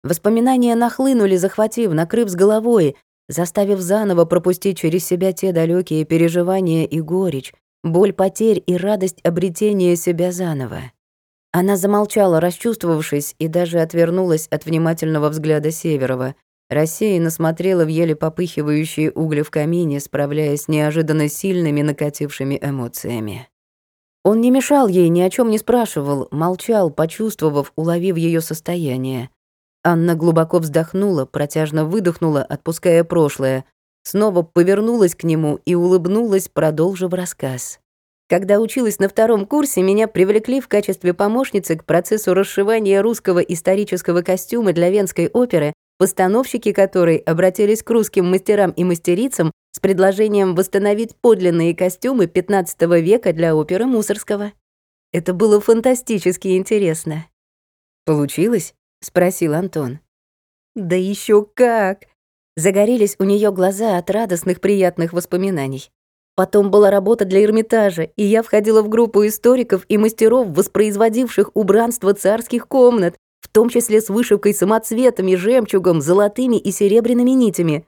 S1: Воспоминания нахлынули, захватив, накрыв с головой, заставив заново пропустить через себя те далекие переживания и горечь, боль потерь и радость обретения себя заново. Она замолчала, расчувствовавшись, и даже отвернулась от внимательного взгляда Северова, рассеянно смотрела в еле попыхивающие угли в камине, справляясь с неожиданно сильными накатившими эмоциями. Он не мешал ей, ни о чем не спрашивал, молчал, почувствовав, уловив ее состояние. Анна глубоко вздохнула, протяжно выдохнула, отпуская прошлое, снова повернулась к нему и улыбнулась, продолжив рассказ. Когда училась на втором курсе, меня привлекли в качестве помощницы к процессу расшивания русского исторического костюма для Венской оперы, постановщики которой обратились к русским мастерам и мастерицам с предложением восстановить подлинные костюмы XV века для оперы Мусорского. Это было фантастически интересно. Получилось? Спросил Антон. Да еще как! Загорелись у нее глаза от радостных приятных воспоминаний. Потом была работа для Эрмитажа, и я входила в группу историков и мастеров, воспроизводивших убранство царских комнат, в том числе с вышивкой самоцветами, жемчугом, золотыми и серебряными нитями.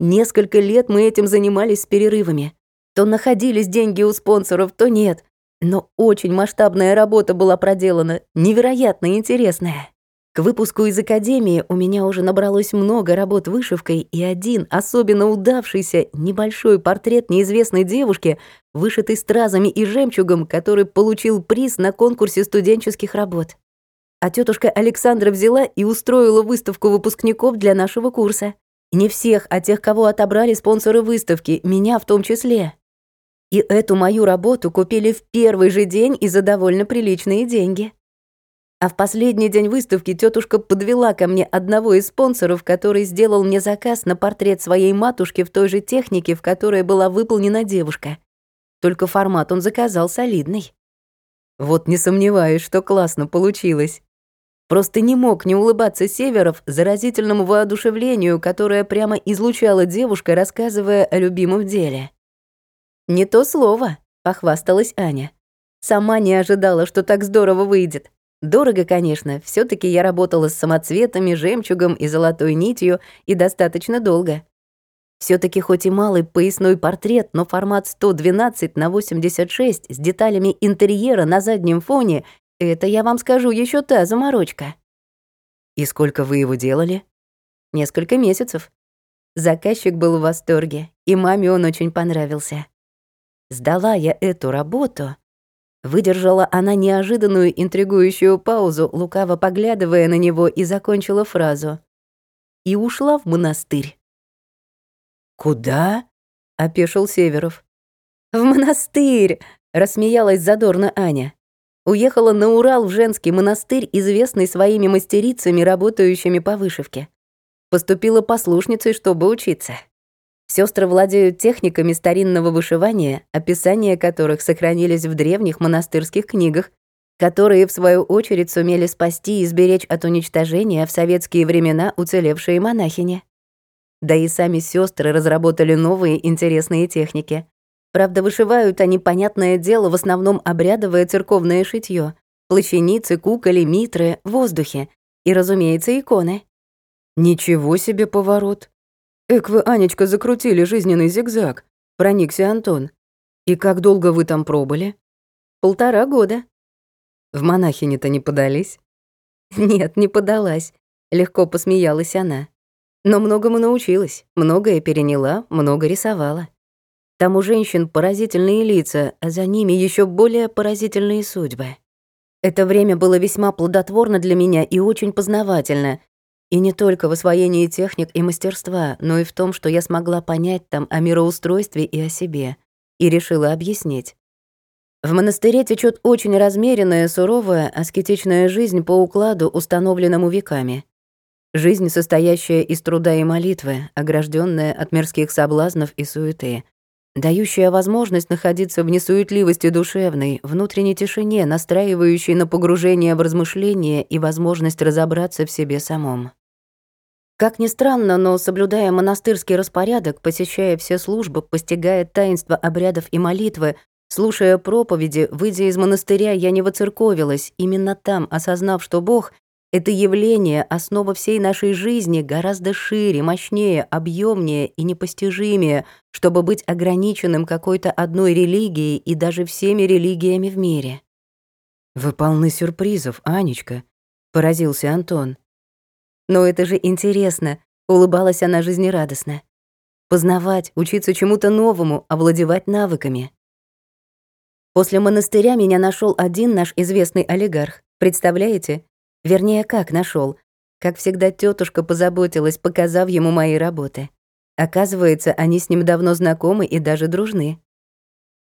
S1: Несколько лет мы этим занимались с перерывами. То находились деньги у спонсоров, то нет. Но очень масштабная работа была проделана, невероятно интересная. К выпуску из академии у меня уже набралось много работ вышивкой, и один, особенно удавшийся, небольшой портрет неизвестной девушки, вышитый стразами и жемчугом, который получил приз на конкурсе студенческих работ. А тетушка Александра взяла и устроила выставку выпускников для нашего курса. Не всех, а тех, кого отобрали спонсоры выставки, меня в том числе. И эту мою работу купили в первый же день и за довольно приличные деньги. А в последний день выставки тетушка подвела ко мне одного из спонсоров, который сделал мне заказ на портрет своей матушки в той же технике, в которой была выполнена девушка. Только формат он заказал солидный. Вот не сомневаюсь, что классно получилось. Просто не мог не улыбаться Северов заразительному воодушевлению, которое прямо излучала девушка, рассказывая о любимом деле. «Не то слово», — похвасталась Аня. «Сама не ожидала, что так здорово выйдет. Дорого, конечно, все таки я работала с самоцветами, жемчугом и золотой нитью и достаточно долго. все таки хоть и малый поясной портрет, но формат 112 на 86 с деталями интерьера на заднем фоне — это, я вам скажу, еще та заморочка. И сколько вы его делали? Несколько месяцев. Заказчик был в восторге, и маме он очень понравился. Сдала я эту работу. Выдержала она неожиданную интригующую паузу, лукаво поглядывая на него, и закончила фразу. И ушла в монастырь.
S2: «Куда?»
S1: — опешил Северов. «В монастырь!» — рассмеялась задорно Аня. Уехала на Урал в женский монастырь, известный своими мастерицами, работающими по вышивке. Поступила послушницей, чтобы учиться. Сестры владеют техниками старинного вышивания, описания которых сохранились в древних монастырских книгах, которые, в свою очередь, сумели спасти и сберечь от уничтожения в советские времена уцелевшие монахини. Да и сами сестры разработали новые интересные техники. Правда, вышивают они, понятное дело, в основном обрядовое церковное шитье, плащаницы, куколи, митры, воздухе и, разумеется, иконы.
S2: «Ничего себе поворот!» «Эк вы, Анечка, закрутили жизненный зигзаг», — проникся Антон. «И как долго вы там пробыли?»
S1: «Полтора года».
S2: «В монахини-то не подались?»
S1: «Нет, не подалась», — легко посмеялась она. «Но многому научилась, многое переняла, много рисовала. Там у женщин поразительные лица, а за ними еще более поразительные судьбы. Это время было весьма плодотворно для меня и очень познавательно, и не только в освоении техник и мастерства, но и в том, что я смогла понять там о мироустройстве и о себе. И решила объяснить. В монастыре течет очень размеренная, суровая, аскетичная жизнь по укладу, установленному веками. Жизнь, состоящая из труда и молитвы, огражденная от мирских соблазнов и суеты, дающая возможность находиться в несуетливости душевной, внутренней тишине, настраивающей на погружение в размышления и возможность разобраться в себе самом. Как ни странно, но соблюдая монастырский распорядок, посещая все службы, постигая таинство обрядов и молитвы, слушая проповеди, выйдя из монастыря, я не воцерковилась, именно там, осознав, что Бог — это явление, основа всей нашей жизни, гораздо шире, мощнее, объемнее и непостижимее, чтобы быть ограниченным какой-то одной религией и даже всеми религиями в мире.
S2: «Вы полны сюрпризов, Анечка», — поразился Антон.
S1: Но это же интересно, улыбалась она жизнерадостно. Познавать, учиться чему-то новому, овладевать навыками. После монастыря меня нашел один наш известный олигарх. Представляете? Вернее, как нашел? Как всегда, тетушка позаботилась, показав ему мои работы. Оказывается, они с ним давно знакомы и даже дружны.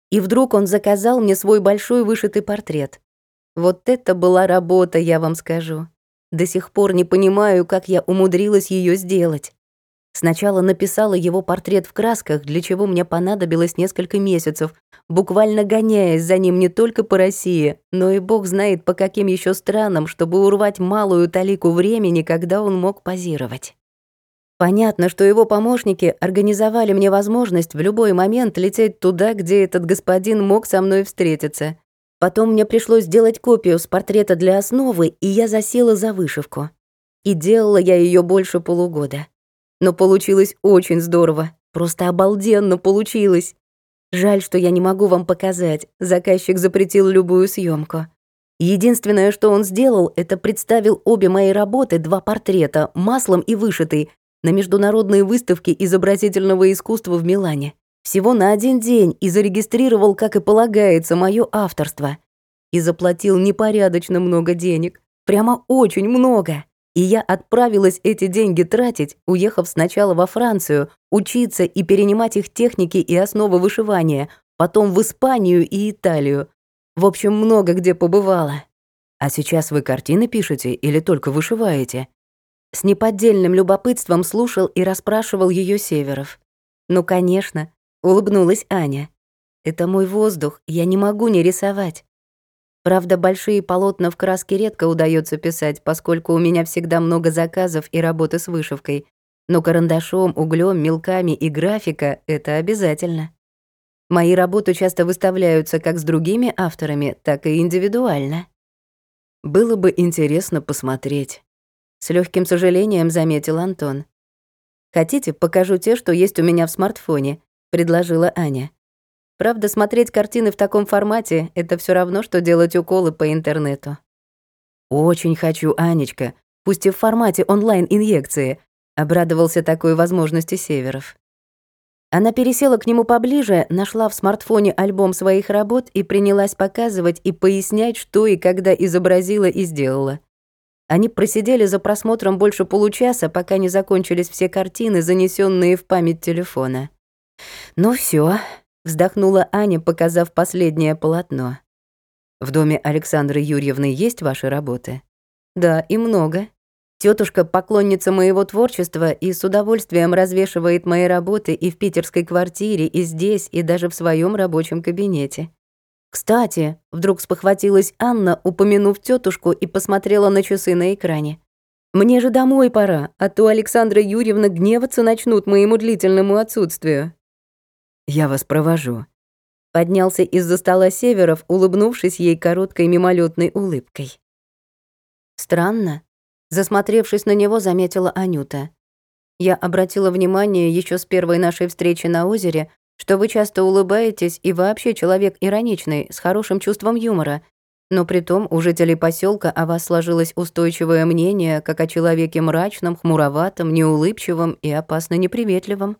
S1: И вдруг он заказал мне свой большой вышитый портрет. Вот это была работа, я вам скажу. До сих пор не понимаю, как я умудрилась ее сделать. Сначала написала его портрет в красках, для чего мне понадобилось несколько месяцев, буквально гоняясь за ним не только по России, но и бог знает по каким еще странам, чтобы урвать малую талику времени, когда он мог позировать. Понятно, что его помощники организовали мне возможность в любой момент лететь туда, где этот господин мог со мной встретиться. Потом мне пришлось сделать копию с портрета для основы, и я засела за вышивку. И делала я ее больше полугода. Но получилось очень здорово. Просто обалденно получилось. Жаль, что я не могу вам показать. Заказчик запретил любую съемку. Единственное, что он сделал, это представил обе мои работы, два портрета, маслом и вышитый, на международной выставке изобразительного искусства в Милане. Всего на один день и зарегистрировал, как и полагается, мое авторство. И заплатил непорядочно много денег. Прямо очень много. И я отправилась эти деньги тратить, уехав сначала во Францию, учиться и перенимать их техники и основы вышивания, потом в Испанию и Италию. В общем, много где побывала.
S2: А сейчас вы картины пишете или только вышиваете?
S1: С неподдельным любопытством слушал и расспрашивал ее Северов. Ну, конечно, Улыбнулась Аня. Это мой воздух, я не могу не рисовать. Правда, большие полотна в краске редко удается писать, поскольку у меня всегда много заказов и работы с вышивкой. Но карандашом, углем, мелками и графика — это обязательно. Мои работы часто выставляются как с другими авторами, так и индивидуально.
S2: Было бы интересно посмотреть. С легким сожалением заметил Антон. «Хотите, покажу те, что есть у меня в смартфоне», — предложила Аня. Правда, смотреть картины в таком формате — это все равно, что делать уколы по интернету. «Очень хочу, Анечка, пусть и в формате онлайн-инъекции», — обрадовался такой возможности Северов. Она пересела к нему поближе, нашла в смартфоне альбом своих работ и принялась показывать и пояснять, что и когда изобразила и сделала. Они просидели за просмотром больше получаса, пока не закончились все картины, занесенные в память телефона. «Ну все, вздохнула Аня, показав последнее полотно. «В доме Александры Юрьевны есть ваши работы?» «Да, и много. Тетушка поклонница моего творчества и с удовольствием развешивает мои работы и в питерской квартире, и здесь, и даже в своем рабочем кабинете. Кстати, вдруг спохватилась Анна, упомянув тетушку и посмотрела на часы на экране. Мне же домой пора, а то Александра Юрьевна гневаться начнут моему длительному отсутствию. Я вас провожу. Поднялся из-за стола Северов, улыбнувшись ей короткой мимолетной улыбкой. Странно. Засмотревшись на него, заметила Анюта. Я обратила внимание еще с первой нашей встречи на озере, что вы часто улыбаетесь и вообще человек ироничный, с хорошим чувством юмора, но при том у жителей поселка о вас сложилось устойчивое мнение, как о человеке мрачном, хмуроватом, неулыбчивом и опасно неприветливом.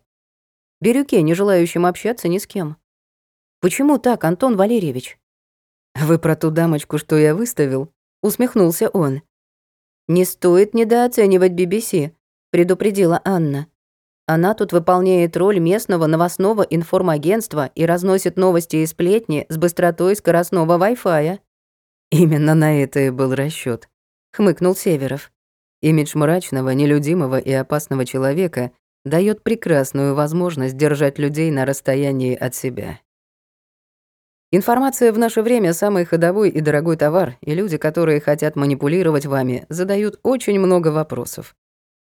S2: Бирюке, не желающем общаться ни с кем. Почему так, Антон Валерьевич? Вы про ту дамочку, что я выставил? Усмехнулся он. Не стоит недооценивать BBC, предупредила Анна. Она тут выполняет роль местного новостного информагентства и разносит новости и сплетни с быстротой скоростного Wi-Fi. Именно на это и был расчет, хмыкнул Северов. Имидж мрачного, нелюдимого и опасного человека дает прекрасную возможность держать людей на расстоянии от себя. Информация в наше время самый ходовой и дорогой товар, и люди, которые хотят манипулировать вами, задают очень много вопросов.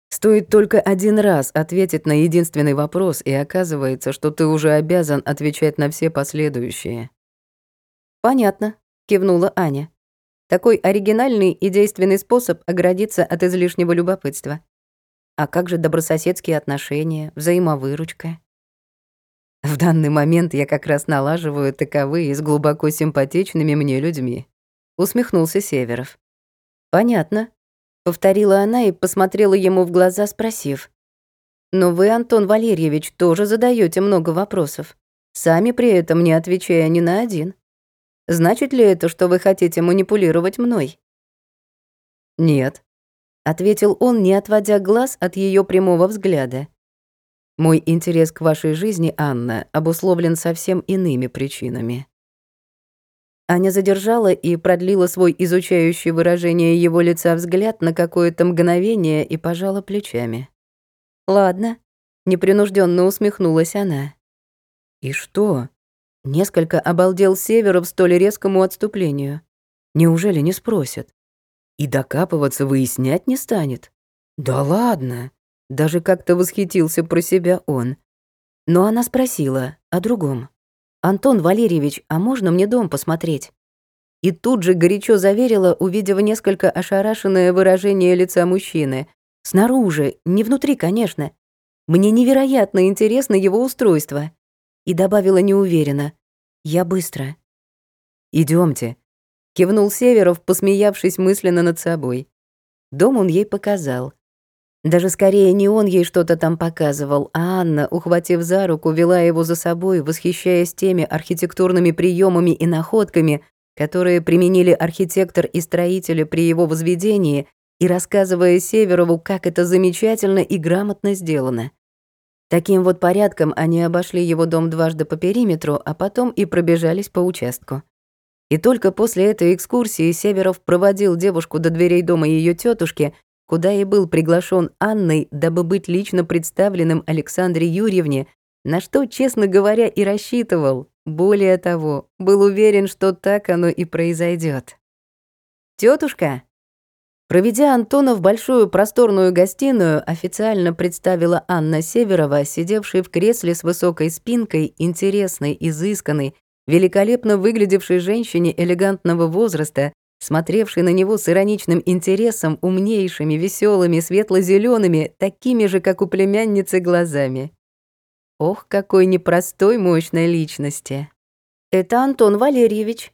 S2: Стоит только один раз ответить на единственный вопрос, и оказывается, что ты уже обязан отвечать на все последующие. «Понятно», — кивнула Аня. «Такой оригинальный и действенный способ оградиться от излишнего любопытства. А как же добрососедские отношения, взаимовыручка?» В данный момент я как раз налаживаю таковые с глубоко симпатичными мне людьми. Усмехнулся Северов. Понятно, Повторила она и посмотрела ему в глаза, спросив. «Но вы, Антон Валерьевич, тоже задаете много вопросов, сами при этом не отвечая ни на один. Значит ли это, что вы хотите манипулировать мной?» «Нет», — ответил он, не отводя глаз от ее прямого взгляда. «Мой интерес к вашей жизни, Анна, обусловлен совсем иными причинами». Аня задержала и продлила свой изучающий выражение его лица взгляд на какое-то мгновение и пожала плечами. «Ладно», — непринужденно усмехнулась она. «И что?» Несколько обалдел Северов столь резкому отступлению. Неужели не спросят? И докапываться выяснять не станет? Да ладно. Даже как-то восхитился про себя он. Но она спросила о другом. «Антон Валерьевич, а можно мне дом посмотреть?» И тут же горячо заверила, увидев несколько ошарашенное выражение лица мужчины. «Снаружи, не внутри, конечно. Мне невероятно интересно его устройство». И добавила неуверенно. «Я быстро». Идемте, кивнул Северов, посмеявшись мысленно над собой. Дом он ей показал. Даже скорее не он ей что-то там показывал, а Анна, ухватив за руку, вела его за собой, восхищаясь теми архитектурными приемами и находками, которые применили архитектор и строители при его возведении, и рассказывая Северову, как это замечательно и грамотно сделано. Таким вот порядком они обошли его дом дважды по периметру, а потом и пробежались по участку. И только после этой экскурсии Северов проводил девушку до дверей дома ее тетушки, куда и был приглашен Анной, дабы быть лично представленным Александре Юрьевне, на что, честно говоря, и рассчитывал. Более того, был уверен, что так оно и произойдет. Тетушка, Проведя Антона в большую просторную гостиную, официально представила Анна Северова, сидевшей в кресле с высокой спинкой, интересной, изысканной, великолепно выглядевшей женщине элегантного возраста,
S1: смотревший на него с ироничным интересом, умнейшими, веселыми, светло зелеными такими же, как у племянницы, глазами. Ох, какой непростой мощной личности. «Это Антон Валерьевич».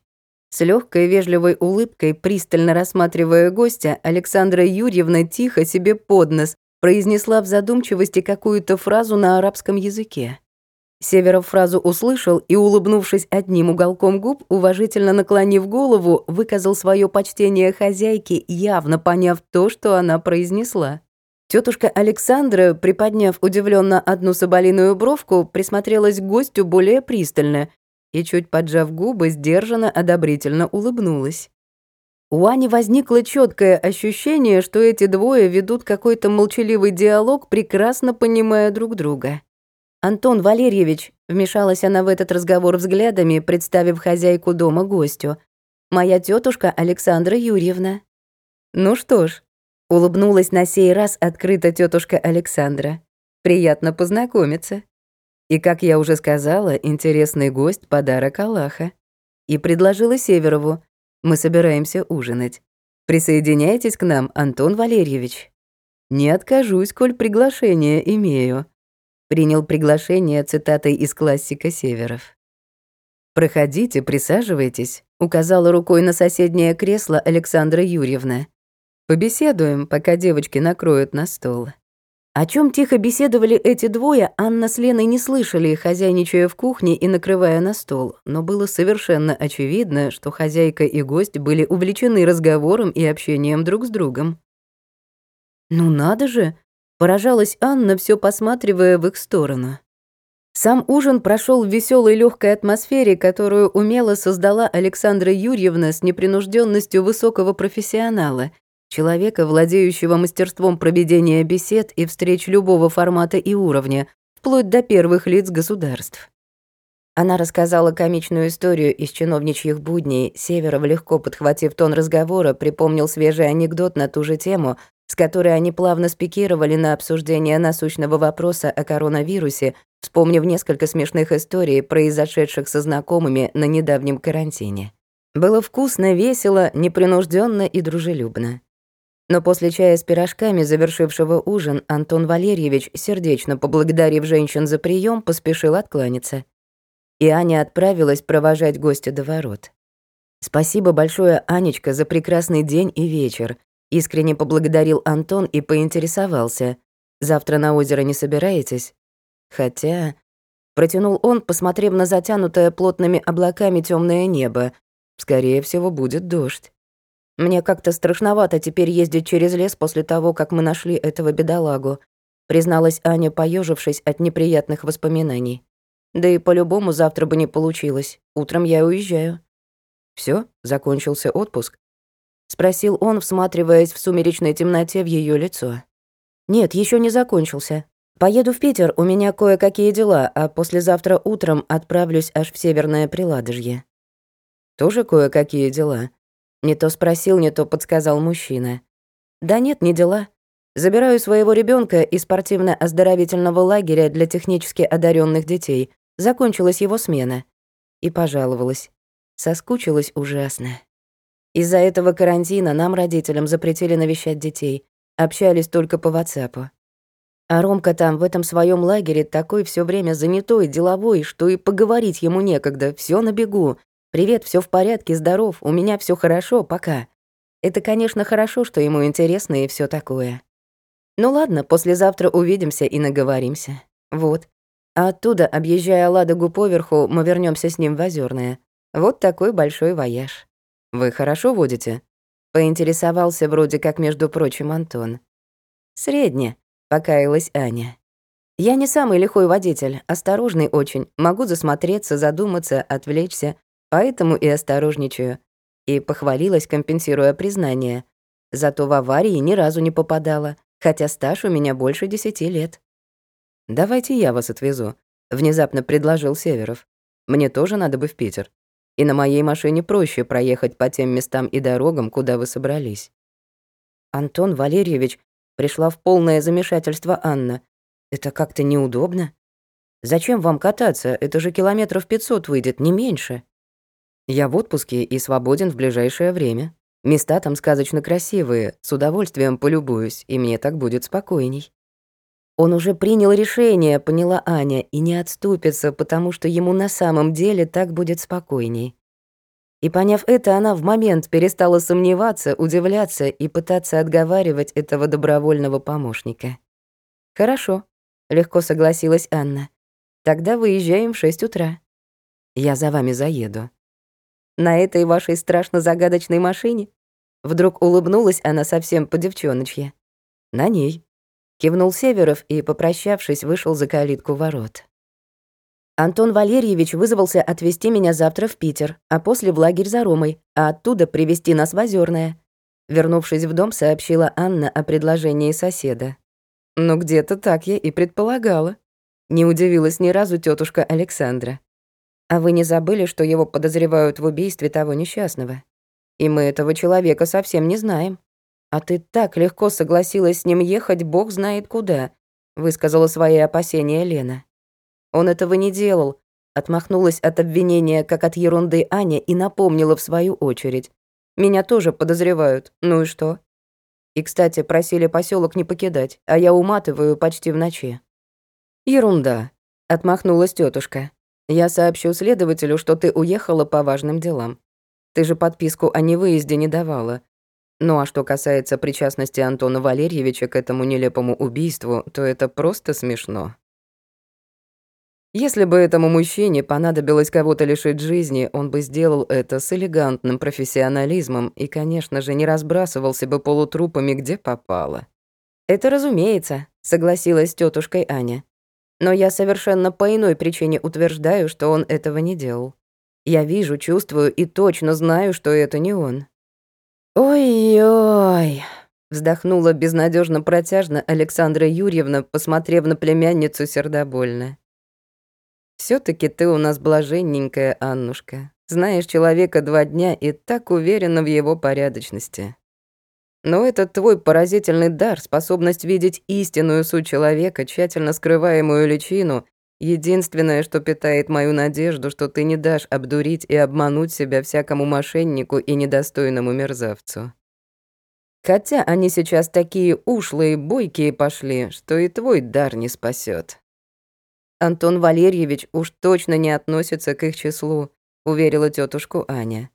S1: С легкой вежливой улыбкой, пристально рассматривая гостя, Александра Юрьевна тихо себе под нос произнесла в задумчивости какую-то фразу на арабском языке. Северов фразу услышал и, улыбнувшись одним уголком губ, уважительно наклонив голову, выказал свое почтение хозяйке, явно поняв то, что она произнесла. Тетушка Александра, приподняв удивленно одну соболиную бровку, присмотрелась к гостю более пристально и, чуть поджав губы, сдержанно одобрительно улыбнулась. У Ани возникло четкое ощущение, что эти двое ведут какой-то молчаливый диалог, прекрасно понимая друг друга. «Антон Валерьевич», — вмешалась она в этот разговор взглядами, представив хозяйку дома гостю, «моя тетушка Александра Юрьевна». «Ну что ж», — улыбнулась на сей раз открыто тетушка Александра. «Приятно познакомиться». И, как я уже сказала, интересный гость — подарок Аллаха. И предложила Северову. Мы собираемся ужинать. Присоединяйтесь к нам, Антон Валерьевич. Не откажусь, коль приглашение имею принял приглашение цитатой из классика Северов. «Проходите, присаживайтесь», — указала рукой на соседнее кресло Александра Юрьевна. «Побеседуем, пока девочки накроют на стол». О чем тихо беседовали эти двое, Анна с Леной не слышали, хозяйничая в кухне и накрывая на стол, но было совершенно очевидно, что хозяйка и гость были увлечены разговором и общением друг с другом. «Ну надо же!» Поражалась Анна, все посматривая в их сторону. Сам ужин прошел в веселой легкой атмосфере, которую умело создала Александра Юрьевна с непринужденностью высокого профессионала, человека, владеющего мастерством проведения бесед и встреч любого формата и уровня, вплоть до первых лиц государств. Она рассказала комичную историю из чиновничьих будней. Северов, легко подхватив тон разговора, припомнил свежий анекдот на ту же тему, с которой они плавно спикировали на обсуждение насущного вопроса о коронавирусе, вспомнив несколько смешных историй, произошедших со знакомыми на недавнем карантине. Было вкусно, весело, непринужденно и дружелюбно. Но после чая с пирожками, завершившего ужин, Антон Валерьевич, сердечно поблагодарив женщин за прием, поспешил откланяться. И Аня отправилась провожать гостя до ворот. Спасибо большое, Анечка, за прекрасный день и вечер. Искренне поблагодарил Антон и поинтересовался. «Завтра на озеро не собираетесь?» Хотя... Протянул он, посмотрев на затянутое плотными облаками темное небо. Скорее всего, будет дождь. Мне как-то страшновато теперь ездить через лес после того, как мы нашли этого бедолагу, призналась Аня, поежившись от неприятных воспоминаний. Да и по-любому завтра бы не получилось. Утром я уезжаю. Все, закончился отпуск. Спросил он, всматриваясь в сумеречной темноте в ее лицо. «Нет, еще не закончился. Поеду в Питер, у меня кое-какие дела, а послезавтра утром отправлюсь аж в Северное Приладожье». «Тоже кое-какие дела?» Не то спросил, не то подсказал мужчина. «Да нет, не дела. Забираю своего ребенка из спортивно-оздоровительного лагеря для технически одаренных детей. Закончилась его смена». И пожаловалась. Соскучилась ужасно. Из-за этого карантина нам, родителям, запретили навещать детей. Общались только по WhatsApp. А Ромка там, в этом своем лагере, такой все время занятой, деловой, что и поговорить ему некогда, все на бегу. «Привет, все в порядке, здоров, у меня все хорошо, пока». Это, конечно, хорошо, что ему интересно и все такое. Ну ладно, послезавтра увидимся и наговоримся. Вот. А оттуда, объезжая Ладогу поверху, мы вернемся с ним в Озерное. Вот такой большой вояж. «Вы хорошо водите?» — поинтересовался вроде как, между прочим, Антон. «Средне», — покаялась Аня. «Я не самый лихой водитель, осторожный очень, могу засмотреться, задуматься, отвлечься, поэтому и осторожничаю». И похвалилась, компенсируя признание. Зато в аварии ни разу не попадала, хотя стаж у меня больше десяти лет. «Давайте я вас отвезу», — внезапно предложил Северов. «Мне тоже надо бы в Питер. И на моей машине проще проехать по тем местам и дорогам, куда вы собрались. Антон Валерьевич пришла в полное замешательство Анна. Это как-то неудобно. Зачем вам кататься? Это же километров пятьсот выйдет, не меньше. Я в отпуске и свободен в ближайшее время. Места там сказочно красивые, с удовольствием полюбуюсь, и мне так будет спокойней. Он уже принял решение, поняла Аня, и не отступится, потому что ему на самом деле так будет спокойней. И поняв это, она в момент перестала сомневаться, удивляться и пытаться отговаривать этого добровольного помощника. «Хорошо», — легко согласилась Анна. «Тогда выезжаем в шесть утра. Я за вами заеду». «На этой вашей страшно загадочной машине?» Вдруг улыбнулась она совсем по девчоночье. «На ней», — кивнул Северов и, попрощавшись, вышел за калитку ворот. Антон Валерьевич вызвался отвезти меня завтра в Питер, а после в лагерь за Ромой, а оттуда привезти нас в Озёрное. Вернувшись в дом, сообщила Анна о предложении соседа. Но где-то так я и предполагала. Не удивилась ни разу тетушка Александра. А вы не забыли, что его подозревают в убийстве того несчастного? И мы этого человека совсем не знаем. А ты так легко согласилась с ним ехать, бог знает куда, высказала свои опасения Лена. Он этого не делал, отмахнулась от обвинения, как от ерунды Аня, и напомнила в свою очередь. Меня тоже подозревают. Ну и что? И, кстати, просили поселок не покидать, а я уматываю почти в ночи. Ерунда, отмахнулась тетушка. Я сообщу следователю, что ты уехала по важным делам. Ты же подписку о невыезде не давала. Ну а что касается причастности Антона Валерьевича к этому нелепому убийству, то это просто смешно. Если бы этому мужчине понадобилось кого-то лишить жизни, он бы сделал это с элегантным профессионализмом и, конечно же, не разбрасывался бы полутрупами где попало. «Это разумеется», — согласилась с тетушкой Аня. «Но я совершенно по иной причине утверждаю, что он этого не делал. Я вижу, чувствую и точно знаю, что это не он». «Ой-ой», — вздохнула безнадежно протяжно Александра Юрьевна, посмотрев на племянницу сердобольно все таки ты у нас блаженненькая, Аннушка. Знаешь человека два дня и так уверена в его порядочности. Но этот твой поразительный дар, способность видеть истинную суть человека, тщательно скрываемую личину, единственное, что питает мою надежду, что ты не дашь обдурить и обмануть себя всякому мошеннику и недостойному мерзавцу. Хотя они сейчас такие ушлые, бойкие пошли, что и твой дар не спасет. Антон Валерьевич уж точно не относится к их числу, уверила тетушку Аня.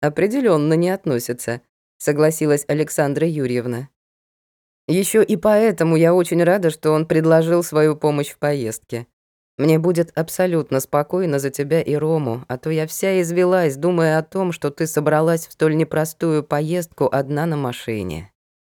S1: Определенно не относится, согласилась Александра Юрьевна. Еще и поэтому я очень рада, что он предложил свою помощь в поездке. Мне будет абсолютно спокойно за тебя и Рому, а то я вся извелась, думая о том, что ты собралась в столь непростую поездку одна на машине.